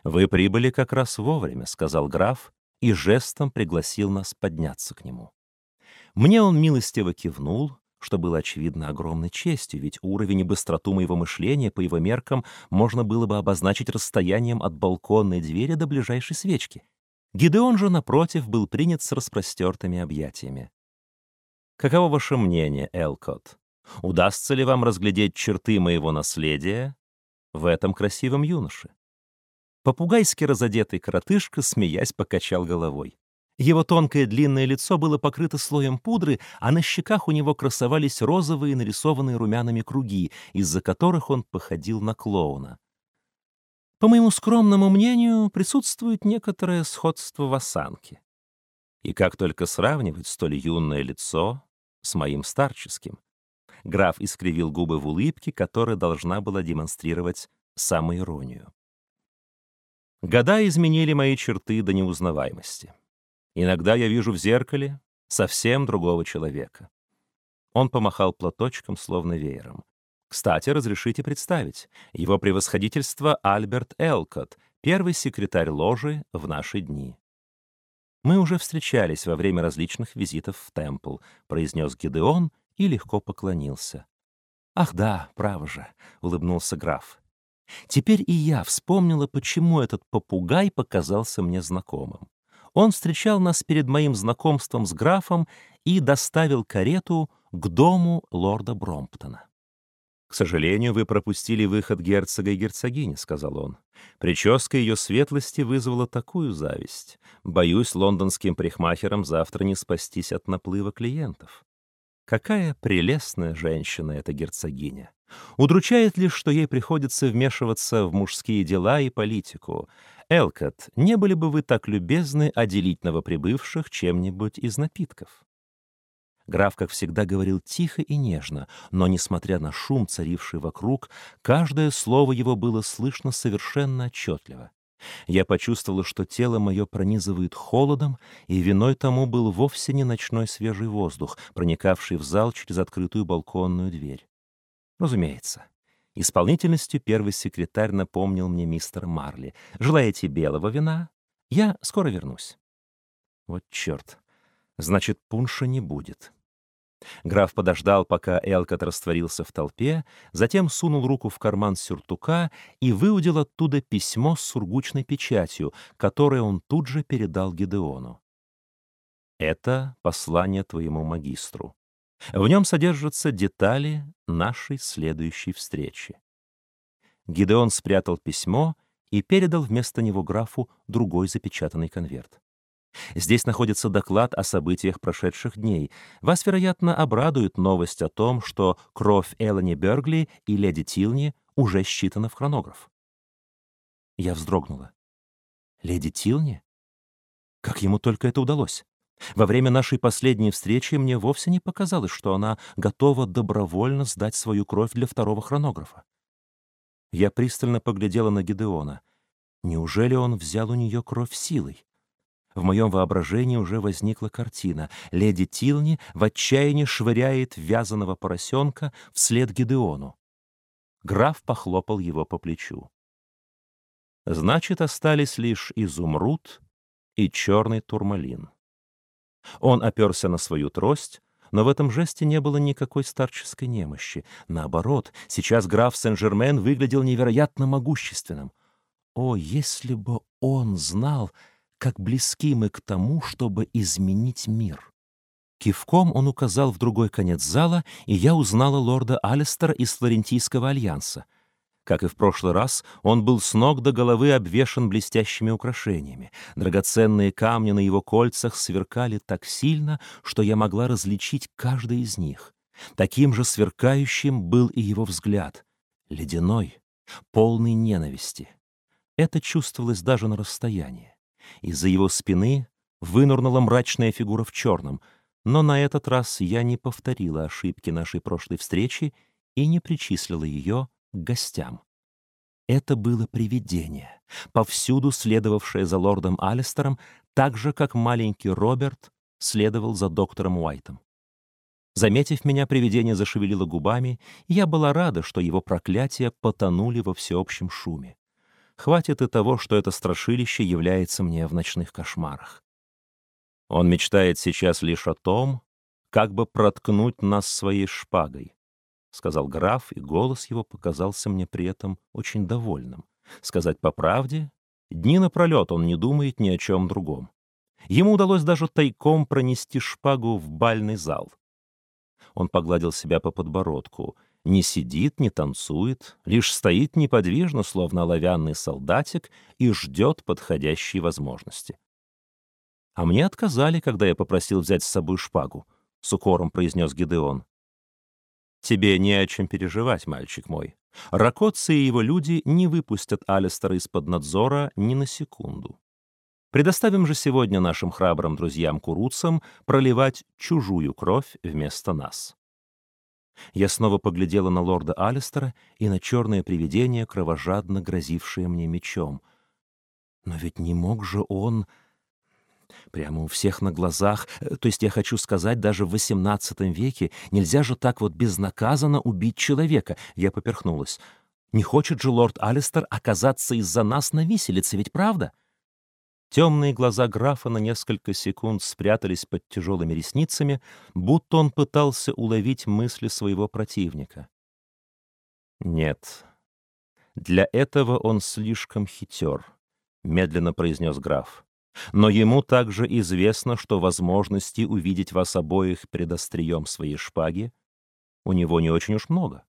вы прибыли как раз вовремя», — сказал граф и жестом пригласил нас подняться к нему. Мне он милостиво кивнул, что было, очевидно, огромной честью, ведь уровень и быстроту моего мышления по его меркам можно было бы обозначить расстоянием от балконной двери до ближайшей свечки. Гидеон же, напротив, был принят с распростертыми объятиями. «Каково ваше мнение, Элкот? Удастся ли вам разглядеть черты моего наследия в этом красивом юноше?» Попугайски разодетый коротышка, смеясь, покачал головой. Его тонкое длинное лицо было покрыто слоем пудры, а на щеках у него красовались розовые нарисованные румяными круги, из-за которых он походил на клоуна. По моему скромному мнению, присутствует некоторое сходство в осанке. И как только сравнивать столь юное лицо с моим старческим? Граф искривил губы в улыбке, которая должна была демонстрировать самоиронию. Года изменили мои черты до неузнаваемости. Иногда я вижу в зеркале совсем другого человека. Он помахал платочком, словно веером. Кстати, разрешите представить, его превосходительство Альберт Элкот, первый секретарь ложи в наши дни. «Мы уже встречались во время различных визитов в Темпл», — произнес Гидеон и легко поклонился. «Ах да, право же», — улыбнулся граф. Теперь и я вспомнила, почему этот попугай показался мне знакомым. Он встречал нас перед моим знакомством с графом и доставил карету к дому лорда Бромптона. «К сожалению, вы пропустили выход герцога и герцогини», — сказал он. «Прическа ее светлости вызвала такую зависть. Боюсь, лондонским парикмахерам завтра не спастись от наплыва клиентов». Какая прелестная женщина эта герцогиня! Удручает лишь, что ей приходится вмешиваться в мужские дела и политику. Элкот, не были бы вы так любезны отделить новоприбывших чем-нибудь из напитков? Граф, как всегда, говорил тихо и нежно, но, несмотря на шум, царивший вокруг, каждое слово его было слышно совершенно отчетливо. Я почувствовала, что тело мое пронизывает холодом, и виной тому был вовсе не ночной свежий воздух, проникавший в зал через открытую балконную дверь. Разумеется, Исполнительностью первый секретарь напомнил мне мистер Марли. «Желаете белого вина? Я скоро вернусь». Вот черт. Значит, пунша не будет. Граф подождал, пока Элкот растворился в толпе, затем сунул руку в карман сюртука и выудил оттуда письмо с сургучной печатью, которое он тут же передал Гидеону. «Это послание твоему магистру. В нем содержатся детали нашей следующей встречи. Гидеон спрятал письмо и передал вместо него графу другой запечатанный конверт. Здесь находится доклад о событиях прошедших дней. Вас, вероятно, обрадует новость о том, что кровь Элани Бергли и леди Тилни уже считана в хронограф. Я вздрогнула. Леди Тилни? Как ему только это удалось? Во время нашей последней встречи мне вовсе не показалось, что она готова добровольно сдать свою кровь для второго хронографа. Я пристально поглядела на Гидеона. Неужели он взял у нее кровь силой? В моем воображении уже возникла картина. Леди Тилни в отчаянии швыряет вязаного поросенка вслед Гидеону. Граф похлопал его по плечу. Значит, остались лишь изумруд и черный турмалин. Он оперся на свою трость, но в этом жесте не было никакой старческой немощи. Наоборот, сейчас граф Сен-Жермен выглядел невероятно могущественным. О, если бы он знал, как близки мы к тому, чтобы изменить мир! Кивком он указал в другой конец зала, и я узнала лорда Алистера из Флорентийского альянса — как и в прошлый раз, он был с ног до головы обвешан блестящими украшениями. Драгоценные камни на его кольцах сверкали так сильно, что я могла различить каждый из них. Таким же сверкающим был и его взгляд. Ледяной, полный ненависти. Это чувствовалось даже на расстоянии. Из-за его спины вынурнула мрачная фигура в черном, но на этот раз я не повторила ошибки нашей прошлой встречи и не причислила ее к гостям. Это было привидение, повсюду следовавшее за лордом Алистером, так же, как маленький Роберт следовал за доктором Уайтом. Заметив меня, привидение зашевелило губами, и я была рада, что его проклятия потонули во всеобщем шуме. Хватит и того, что это страшилище является мне в ночных кошмарах. Он мечтает сейчас лишь о том, как бы проткнуть нас своей шпагой, — сказал граф, и голос его показался мне при этом очень довольным. Сказать по правде, дни напролет он не думает ни о чем другом. Ему удалось даже тайком пронести шпагу в бальный зал. Он погладил себя по подбородку. Не сидит, не танцует, лишь стоит неподвижно, словно оловянный солдатик, и ждет подходящей возможности. «А мне отказали, когда я попросил взять с собой шпагу», — с укором произнес Гидеон. Тебе не о чем переживать, мальчик мой. Ракоци и его люди не выпустят Алистера из-под надзора ни на секунду. Предоставим же сегодня нашим храбрым друзьям-куруцам проливать чужую кровь вместо нас. Я снова поглядела на лорда Алистера и на черное привидение, кровожадно грозившее мне мечом. Но ведь не мог же он... Прямо у всех на глазах, э, то есть я хочу сказать, даже в XVIII веке нельзя же так вот безнаказанно убить человека. Я поперхнулась. Не хочет же лорд Алистер оказаться из-за нас на виселице, ведь правда? Темные глаза графа на несколько секунд спрятались под тяжелыми ресницами, будто он пытался уловить мысли своего противника. «Нет, для этого он слишком хитер», — медленно произнес граф. Но ему также известно, что возможности увидеть вас обоих пред острием своей шпаги у него не очень уж много.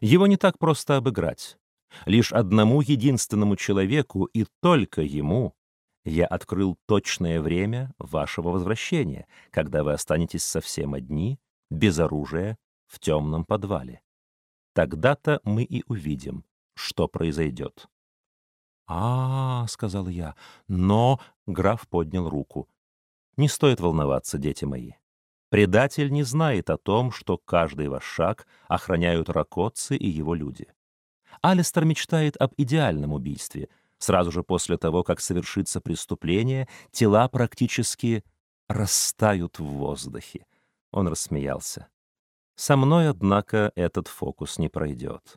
Его не так просто обыграть. Лишь одному единственному человеку и только ему я открыл точное время вашего возвращения, когда вы останетесь совсем одни, без оружия, в темном подвале. Тогда-то мы и увидим, что произойдет. «А, — сказал я, — но...» — граф поднял руку. «Не стоит волноваться, дети мои. Предатель не знает о том, что каждый ваш шаг охраняют Ракоци и его люди. Алистер мечтает об идеальном убийстве. Сразу же после того, как совершится преступление, тела практически растают в воздухе. Он рассмеялся. Со мной, однако, этот фокус не пройдет.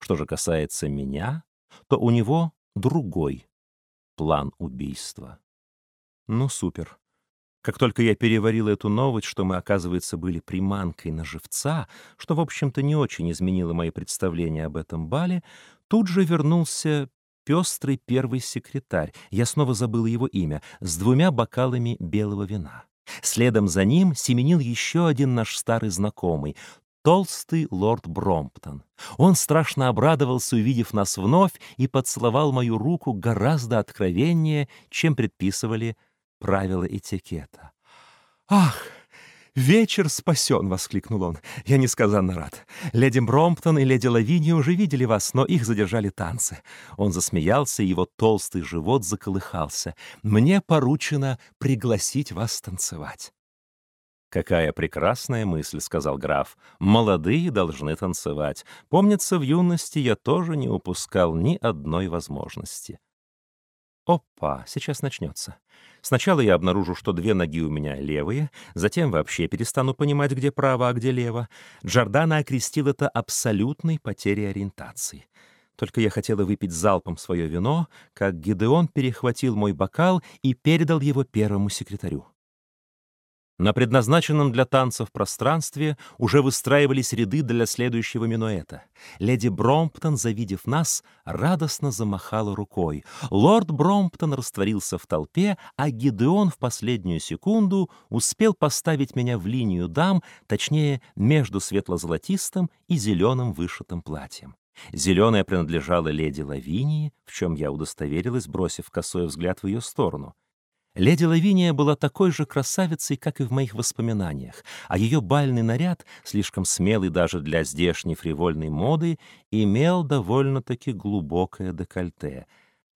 Что же касается меня, то у него другой план убийства. Ну, супер. Как только я переварил эту новость, что мы, оказывается, были приманкой на живца, что, в общем-то, не очень изменило мои представления об этом бале, тут же вернулся пестрый первый секретарь, я снова забыл его имя, с двумя бокалами белого вина. Следом за ним семенил еще один наш старый знакомый, толстый лорд Бромптон. Он страшно обрадовался, увидев нас вновь, и поцеловал мою руку гораздо откровеннее, чем предписывали правила этикета. «Ах, «Вечер спасен!» — воскликнул он. «Я несказанно рад. Леди Бромптон и леди Лавини уже видели вас, но их задержали танцы». Он засмеялся, и его толстый живот заколыхался. «Мне поручено пригласить вас танцевать». «Какая прекрасная мысль», — сказал граф. «Молодые должны танцевать. Помнится, в юности я тоже не упускал ни одной возможности». Опа, сейчас начнется. Сначала я обнаружу, что две ноги у меня левые, затем вообще перестану понимать, где право, а где лево. Джордана окрестил это абсолютной потерей ориентации. Только я хотела выпить залпом свое вино, как Гидеон перехватил мой бокал и передал его первому секретарю. На предназначенном для танцев пространстве уже выстраивались ряды для следующего минуэта. Леди Бромптон, завидев нас, радостно замахала рукой. Лорд Бромптон растворился в толпе, а Гидеон в последнюю секунду успел поставить меня в линию дам, точнее, между светло-золотистым и зеленым вышитым платьем. Зеленое принадлежало леди Лавинии, в чем я удостоверилась, бросив косой взгляд в ее сторону — Леди Лавиния была такой же красавицей, как и в моих воспоминаниях, а ее бальный наряд, слишком смелый даже для здешней фривольной моды, имел довольно-таки глубокое декольте.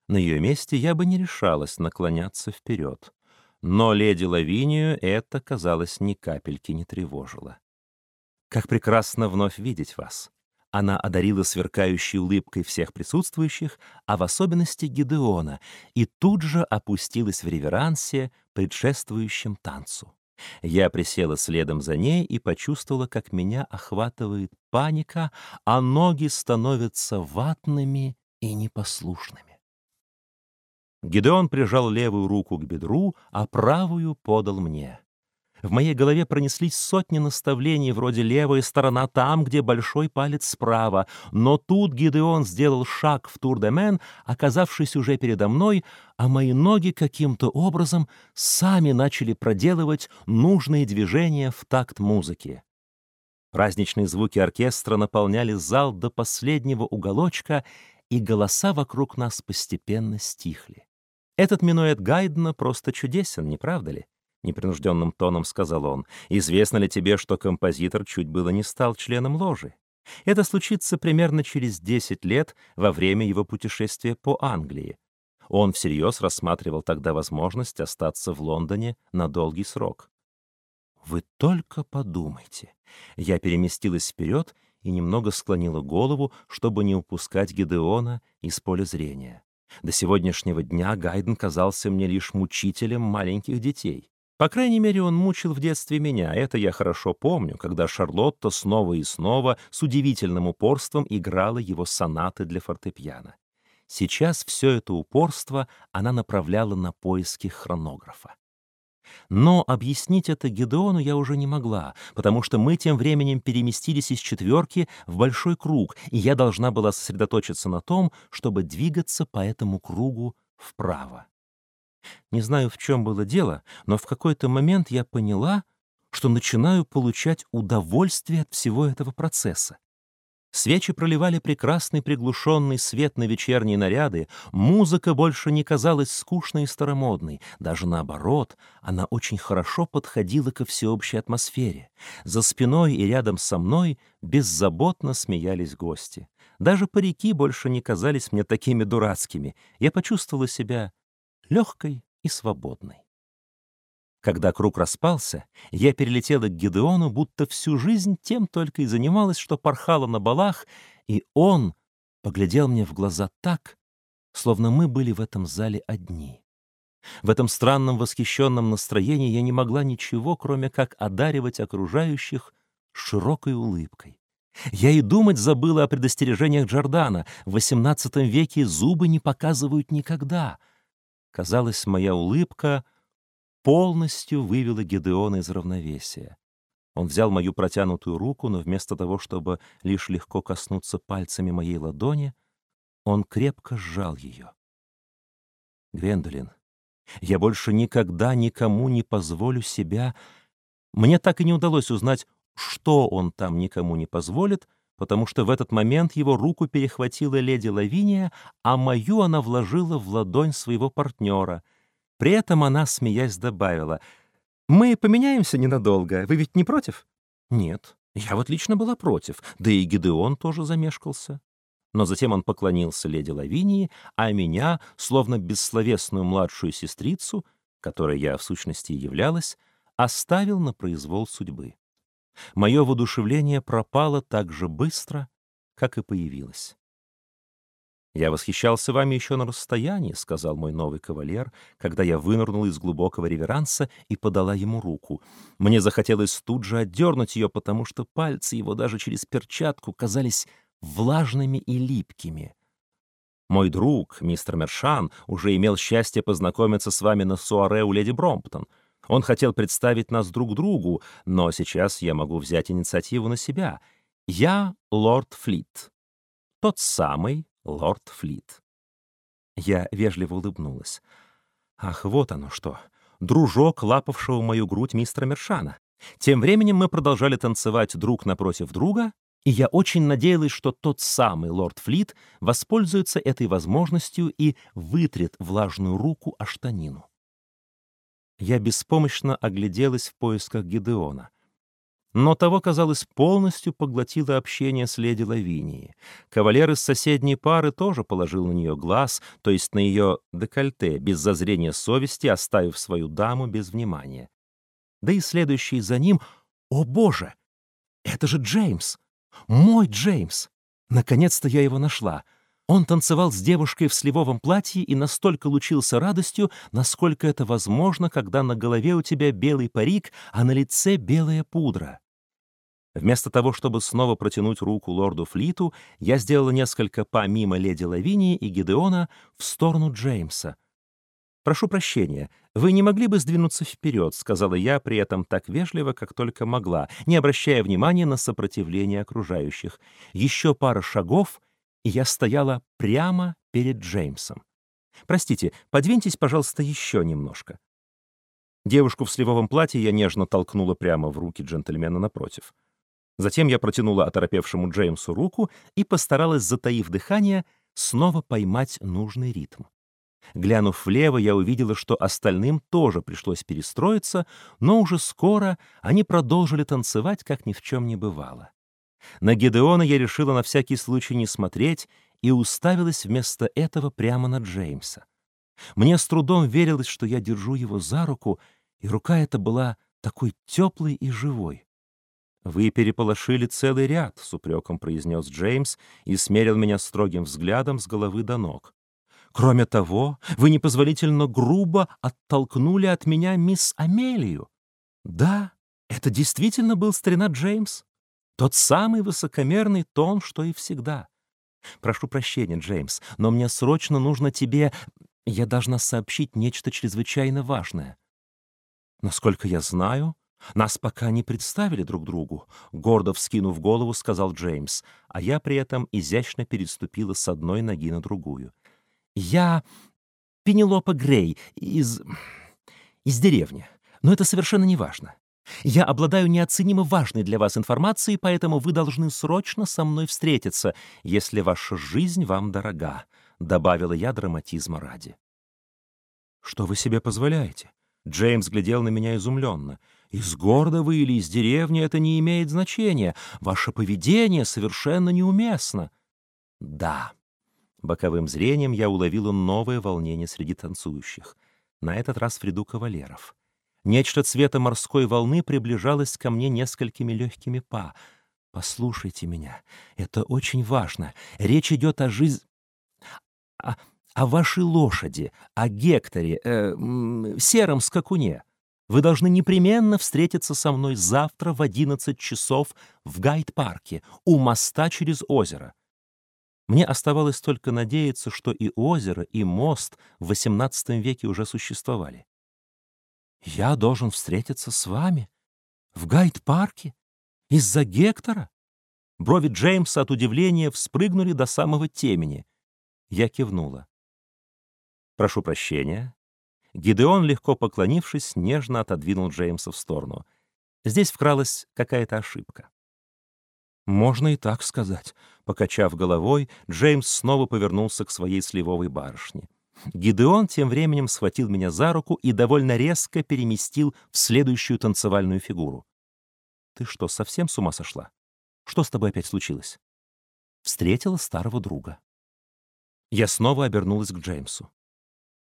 На ее месте я бы не решалась наклоняться вперед. Но леди Лавинию это, казалось, ни капельки не тревожило. «Как прекрасно вновь видеть вас!» Она одарила сверкающей улыбкой всех присутствующих, а в особенности Гидеона, и тут же опустилась в реверансе, предшествующем танцу. Я присела следом за ней и почувствовала, как меня охватывает паника, а ноги становятся ватными и непослушными. Гидеон прижал левую руку к бедру, а правую подал мне. В моей голове пронеслись сотни наставлений вроде «левая сторона там, где большой палец справа», но тут Гидеон сделал шаг в тур-де-мен, оказавшись уже передо мной, а мои ноги каким-то образом сами начали проделывать нужные движения в такт музыки. Праздничные звуки оркестра наполняли зал до последнего уголочка, и голоса вокруг нас постепенно стихли. Этот минуэт Гайдена просто чудесен, не правда ли? — непринужденным тоном сказал он, — «известно ли тебе, что композитор чуть было не стал членом ложи? Это случится примерно через 10 лет во время его путешествия по Англии. Он всерьез рассматривал тогда возможность остаться в Лондоне на долгий срок. Вы только подумайте. Я переместилась вперед и немного склонила голову, чтобы не упускать Гидеона из поля зрения. До сегодняшнего дня Гайден казался мне лишь мучителем маленьких детей. По крайней мере, он мучил в детстве меня. Это я хорошо помню, когда Шарлотта снова и снова с удивительным упорством играла его сонаты для фортепиано. Сейчас все это упорство она направляла на поиски хронографа. Но объяснить это Гедеону я уже не могла, потому что мы тем временем переместились из четверки в большой круг, и я должна была сосредоточиться на том, чтобы двигаться по этому кругу вправо. Не знаю, в чем было дело, но в какой-то момент я поняла, что начинаю получать удовольствие от всего этого процесса. Свечи проливали прекрасный приглушенный свет на вечерние наряды, музыка больше не казалась скучной и старомодной, даже наоборот, она очень хорошо подходила ко всеобщей атмосфере. За спиной и рядом со мной беззаботно смеялись гости. Даже парики больше не казались мне такими дурацкими. Я почувствовала себя легкой и свободной. Когда круг распался, я перелетела к Гедеону, будто всю жизнь тем только и занималась, что порхала на балах, и он поглядел мне в глаза так, словно мы были в этом зале одни. В этом странном восхищенном настроении я не могла ничего, кроме как одаривать окружающих широкой улыбкой. Я и думать забыла о предостережениях Джордана. В XVIII веке зубы не показывают никогда — Казалось, моя улыбка полностью вывела Гедеона из равновесия. Он взял мою протянутую руку, но вместо того, чтобы лишь легко коснуться пальцами моей ладони, он крепко сжал ее. «Гвендолин, я больше никогда никому не позволю себя...» Мне так и не удалось узнать, что он там никому не позволит, потому что в этот момент его руку перехватила леди Лавиния, а мою она вложила в ладонь своего партнера. При этом она, смеясь, добавила, Мы поменяемся ненадолго. Вы ведь не против? Нет. Я вот лично была против. Да и Гидеон тоже замешкался. Но затем он поклонился леди Лавинии, а меня, словно бессловесную младшую сестрицу, которой я в сущности являлась, оставил на произвол судьбы. Мое воодушевление пропало так же быстро, как и появилось. «Я восхищался вами еще на расстоянии», — сказал мой новый кавалер, когда я вынырнул из глубокого реверанса и подала ему руку. Мне захотелось тут же отдернуть ее, потому что пальцы его даже через перчатку казались влажными и липкими. Мой друг, мистер Мершан, уже имел счастье познакомиться с вами на суаре у леди Бромптон. Он хотел представить нас друг другу, но сейчас я могу взять инициативу на себя. Я лорд Флит. Тот самый, лорд Флит. Я вежливо улыбнулась. Ах, вот оно что. Дружок, лапавшего мою грудь мистера Мершана. Тем временем мы продолжали танцевать друг напротив друга, и я очень надеялась, что тот самый лорд Флит воспользуется этой возможностью и вытрет влажную руку о штанину. Я беспомощно огляделась в поисках Гидеона — но того, казалось, полностью поглотило общение с леди Лавинией. Кавалер из соседней пары тоже положил на нее глаз, то есть на ее декольте, без зазрения совести, оставив свою даму без внимания. Да и следующий за ним «О, Боже! Это же Джеймс! Мой Джеймс! Наконец-то я его нашла!» Он танцевал с девушкой в сливовом платье и настолько лучился радостью, насколько это возможно, когда на голове у тебя белый парик, а на лице белая пудра. Вместо того, чтобы снова протянуть руку лорду Флиту, я сделала несколько па мимо леди Лавинии и Гидеона в сторону Джеймса. «Прошу прощения, вы не могли бы сдвинуться вперед», — сказала я при этом так вежливо, как только могла, не обращая внимания на сопротивление окружающих. Еще пара шагов — и я стояла прямо перед Джеймсом. «Простите, подвиньтесь, пожалуйста, еще немножко». Девушку в сливовом платье я нежно толкнула прямо в руки джентльмена напротив. Затем я протянула оторопевшему Джеймсу руку и постаралась, затаив дыхание, снова поймать нужный ритм. Глянув влево, я увидела, что остальным тоже пришлось перестроиться, но уже скоро они продолжили танцевать, как ни в чем не бывало. На Гедеона я решила на всякий случай не смотреть и уставилась вместо этого прямо на Джеймса. Мне с трудом верилось, что я держу его за руку, и рука эта была такой теплой и живой. «Вы переполошили целый ряд», — с упреком произнес Джеймс и смерил меня строгим взглядом с головы до ног. «Кроме того, вы непозволительно грубо оттолкнули от меня мисс Амелию». «Да, это действительно был старина Джеймс. Тот самый высокомерный тон, что и всегда. Прошу прощения, Джеймс, но мне срочно нужно тебе... Я должна сообщить нечто чрезвычайно важное. Насколько я знаю, нас пока не представили друг другу, гордо вскинув голову, сказал Джеймс, а я при этом изящно переступила с одной ноги на другую. Я Пенелопа Грей из... из деревни, но это совершенно не важно. Я обладаю неоценимо важной для вас информацией, поэтому вы должны срочно со мной встретиться, если ваша жизнь вам дорога», — добавила я драматизма ради. «Что вы себе позволяете?» Джеймс глядел на меня изумленно. «Из города вы или из деревни это не имеет значения. Ваше поведение совершенно неуместно». «Да». Боковым зрением я уловила новое волнение среди танцующих. На этот раз в ряду кавалеров. Нечто цвета морской волны приближалось ко мне несколькими легкими па. «Послушайте меня, это очень важно. Речь идет о жизни... О, о вашей лошади, о Гекторе, э, сером скакуне. Вы должны непременно встретиться со мной завтра в одиннадцать часов в Гайд-парке, у моста через озеро. Мне оставалось только надеяться, что и озеро, и мост в XVIII веке уже существовали. Я должен встретиться с вами? В Гайд-парке? Из-за Гектора? Брови Джеймса от удивления вспрыгнули до самого темени. Я кивнула. «Прошу прощения». Гидеон, легко поклонившись, нежно отодвинул Джеймса в сторону. Здесь вкралась какая-то ошибка. «Можно и так сказать». Покачав головой, Джеймс снова повернулся к своей сливовой барышне. Гидеон тем временем схватил меня за руку и довольно резко переместил в следующую танцевальную фигуру. «Ты что, совсем с ума сошла? Что с тобой опять случилось?» Встретила старого друга. Я снова обернулась к Джеймсу.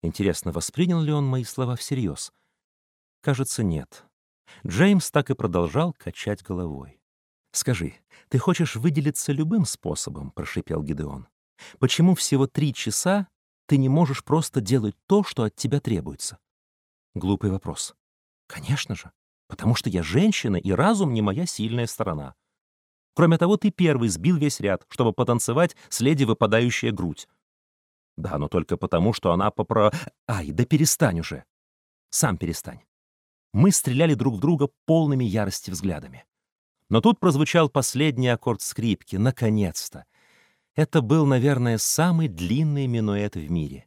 Интересно, воспринял ли он мои слова всерьез? Кажется, нет. Джеймс так и продолжал качать головой. «Скажи, ты хочешь выделиться любым способом?» — прошипел Гидеон. «Почему всего три часа ты не можешь просто делать то, что от тебя требуется?» Глупый вопрос. «Конечно же, потому что я женщина, и разум не моя сильная сторона. Кроме того, ты первый сбил весь ряд, чтобы потанцевать с леди выпадающая грудь. Да, но только потому, что она попро... Ай, да перестань уже. Сам перестань. Мы стреляли друг в друга полными ярости взглядами. Но тут прозвучал последний аккорд скрипки, наконец-то. Это был, наверное, самый длинный минуэт в мире.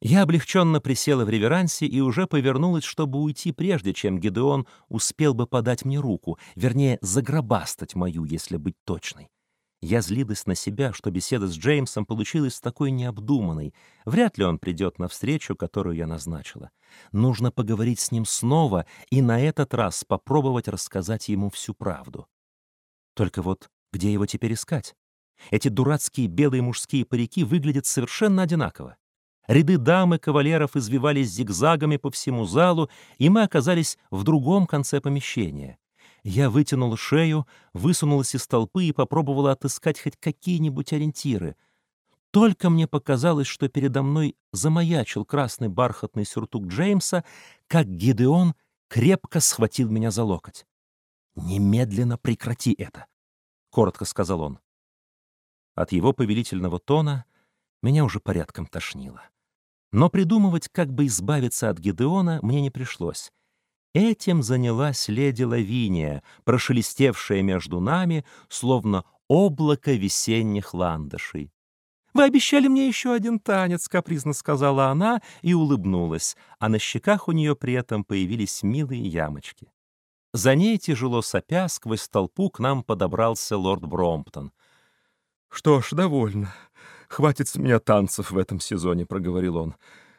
Я облегченно присела в реверансе и уже повернулась, чтобы уйти, прежде чем Гедеон успел бы подать мне руку, вернее, загробастать мою, если быть точной. Я злилась на себя, что беседа с Джеймсом получилась такой необдуманной. Вряд ли он придет на встречу, которую я назначила. Нужно поговорить с ним снова и на этот раз попробовать рассказать ему всю правду. Только вот где его теперь искать? Эти дурацкие белые мужские парики выглядят совершенно одинаково. Ряды дам и кавалеров извивались зигзагами по всему залу, и мы оказались в другом конце помещения. Я вытянула шею, высунулась из толпы и попробовала отыскать хоть какие-нибудь ориентиры. Только мне показалось, что передо мной замаячил красный бархатный сюртук Джеймса, как Гидеон крепко схватил меня за локоть. «Немедленно прекрати это», — коротко сказал он. От его повелительного тона меня уже порядком тошнило. Но придумывать, как бы избавиться от Гидеона, мне не пришлось. Этим занялась леди Лавиния, прошелестевшая между нами, словно облако весенних ландышей. «Вы обещали мне еще один танец», — капризно сказала она и улыбнулась, а на щеках у нее при этом появились милые ямочки. За ней, тяжело сопя, сквозь толпу к нам подобрался лорд Бромптон. «Что ж, довольно. Хватит с меня танцев в этом сезоне», — проговорил он.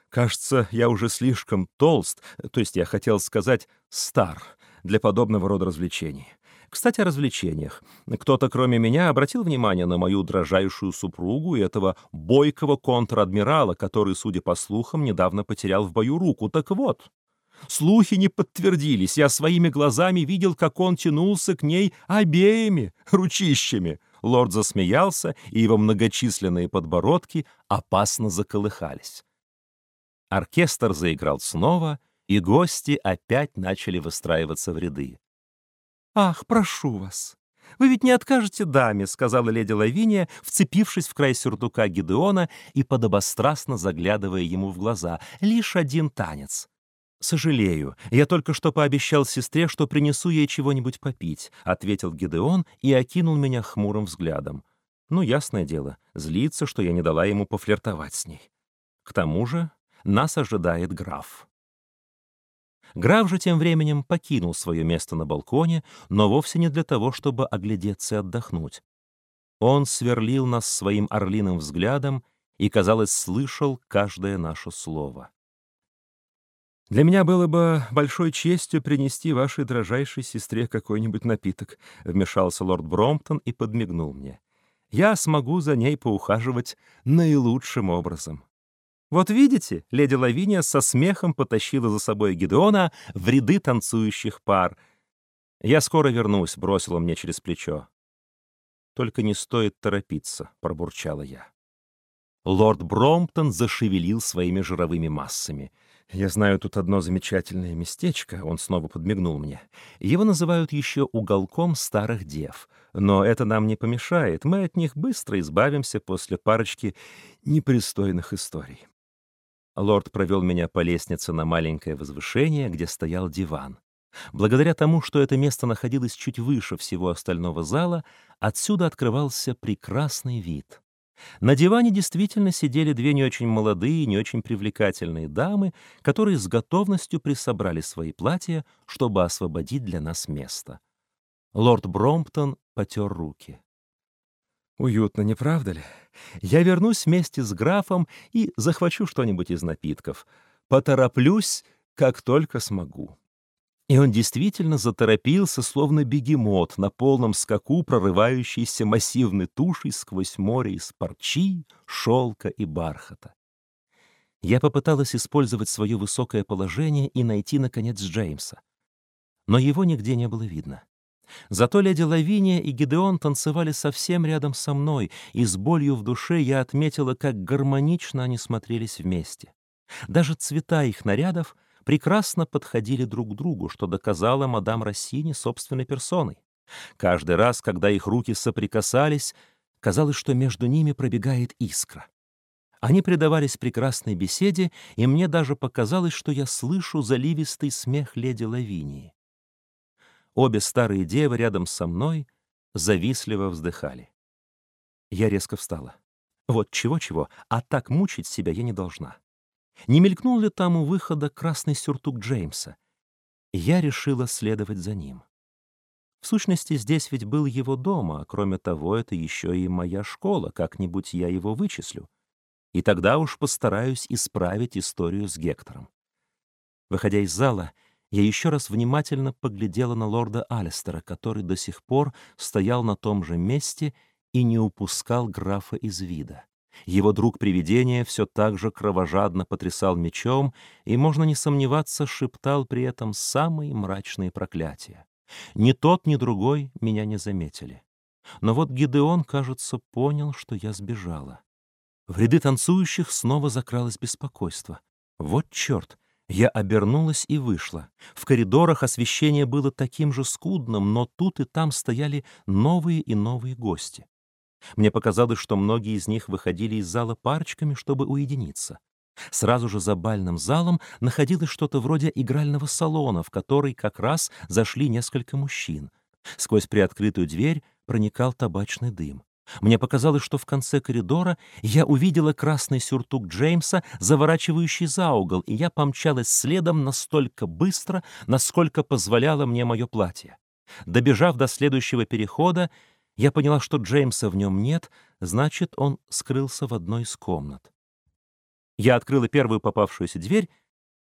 Кажется, я уже слишком толст, то есть я хотел сказать стар, для подобного рода развлечений. Кстати, о развлечениях. Кто-то, кроме меня, обратил внимание на мою дрожайшую супругу и этого бойкого контр-адмирала, который, судя по слухам, недавно потерял в бою руку. Так вот, слухи не подтвердились. Я своими глазами видел, как он тянулся к ней обеими ручищами. Лорд засмеялся, и его многочисленные подбородки опасно заколыхались. Оркестр заиграл снова, и гости опять начали выстраиваться в ряды. «Ах, прошу вас! Вы ведь не откажете даме», — сказала леди Лавиния, вцепившись в край сюртука Гидеона и подобострастно заглядывая ему в глаза. «Лишь один танец». «Сожалею, я только что пообещал сестре, что принесу ей чего-нибудь попить», — ответил Гидеон и окинул меня хмурым взглядом. Ну, ясное дело, злится, что я не дала ему пофлиртовать с ней. К тому же нас ожидает граф. Граф же тем временем покинул свое место на балконе, но вовсе не для того, чтобы оглядеться и отдохнуть. Он сверлил нас своим орлиным взглядом и, казалось, слышал каждое наше слово. «Для меня было бы большой честью принести вашей дрожайшей сестре какой-нибудь напиток», — вмешался лорд Бромптон и подмигнул мне. «Я смогу за ней поухаживать наилучшим образом». Вот видите, леди Лавиния со смехом потащила за собой Гидеона в ряды танцующих пар. «Я скоро вернусь», — бросила мне через плечо. «Только не стоит торопиться», — пробурчала я. Лорд Бромптон зашевелил своими жировыми массами. «Я знаю тут одно замечательное местечко», — он снова подмигнул мне. «Его называют еще уголком старых дев. Но это нам не помешает, мы от них быстро избавимся после парочки непристойных историй». Лорд провел меня по лестнице на маленькое возвышение, где стоял диван. Благодаря тому, что это место находилось чуть выше всего остального зала, отсюда открывался прекрасный вид. На диване действительно сидели две не очень молодые, не очень привлекательные дамы, которые с готовностью присобрали свои платья, чтобы освободить для нас место. Лорд Бромптон потер руки. Уютно, не правда ли? Я вернусь вместе с графом и захвачу что-нибудь из напитков. Потороплюсь, как только смогу. И он действительно заторопился, словно бегемот, на полном скаку, прорывающийся массивной тушей сквозь море из парчи, шелка и бархата. Я попыталась использовать свое высокое положение и найти, наконец, Джеймса. Но его нигде не было видно. Зато леди Лавиния и Гидеон танцевали совсем рядом со мной, и с болью в душе я отметила, как гармонично они смотрелись вместе. Даже цвета их нарядов — прекрасно подходили друг к другу, что доказала мадам Рассини собственной персоной. Каждый раз, когда их руки соприкасались, казалось, что между ними пробегает искра. Они предавались прекрасной беседе, и мне даже показалось, что я слышу заливистый смех леди Лавинии. Обе старые девы рядом со мной завистливо вздыхали. Я резко встала. Вот чего-чего, а так мучить себя я не должна. Не мелькнул ли там у выхода красный сюртук Джеймса? Я решила следовать за ним. В сущности, здесь ведь был его дом, а кроме того, это еще и моя школа, как-нибудь я его вычислю. И тогда уж постараюсь исправить историю с Гектором. Выходя из зала, я еще раз внимательно поглядела на лорда Алистера, который до сих пор стоял на том же месте и не упускал графа из вида. Его друг-привидение все так же кровожадно потрясал мечом и, можно не сомневаться, шептал при этом самые мрачные проклятия. Ни тот, ни другой меня не заметили. Но вот Гидеон, кажется, понял, что я сбежала. В ряды танцующих снова закралось беспокойство. Вот черт! Я обернулась и вышла. В коридорах освещение было таким же скудным, но тут и там стояли новые и новые гости. Мне показалось, что многие из них выходили из зала парочками, чтобы уединиться. Сразу же за бальным залом находилось что-то вроде игрального салона, в который как раз зашли несколько мужчин. Сквозь приоткрытую дверь проникал табачный дым. Мне показалось, что в конце коридора я увидела красный сюртук Джеймса, заворачивающий за угол, и я помчалась следом настолько быстро, насколько позволяло мне мое платье. Добежав до следующего перехода, я поняла, что Джеймса в нем нет, значит, он скрылся в одной из комнат. Я открыла первую попавшуюся дверь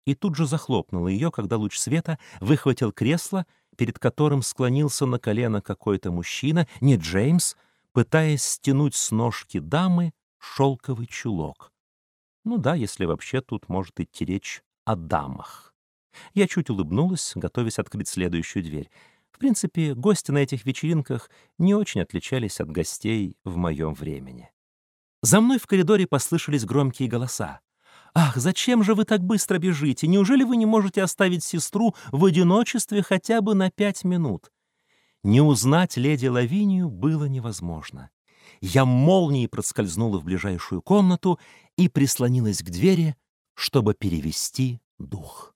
и тут же захлопнула ее, когда луч света выхватил кресло, перед которым склонился на колено какой-то мужчина, не Джеймс, пытаясь стянуть с ножки дамы шелковый чулок. Ну да, если вообще тут может идти речь о дамах. Я чуть улыбнулась, готовясь открыть следующую дверь. В принципе, гости на этих вечеринках не очень отличались от гостей в моем времени. За мной в коридоре послышались громкие голоса. «Ах, зачем же вы так быстро бежите? Неужели вы не можете оставить сестру в одиночестве хотя бы на пять минут?» Не узнать леди Лавинию было невозможно. Я молнией проскользнула в ближайшую комнату и прислонилась к двери, чтобы перевести дух.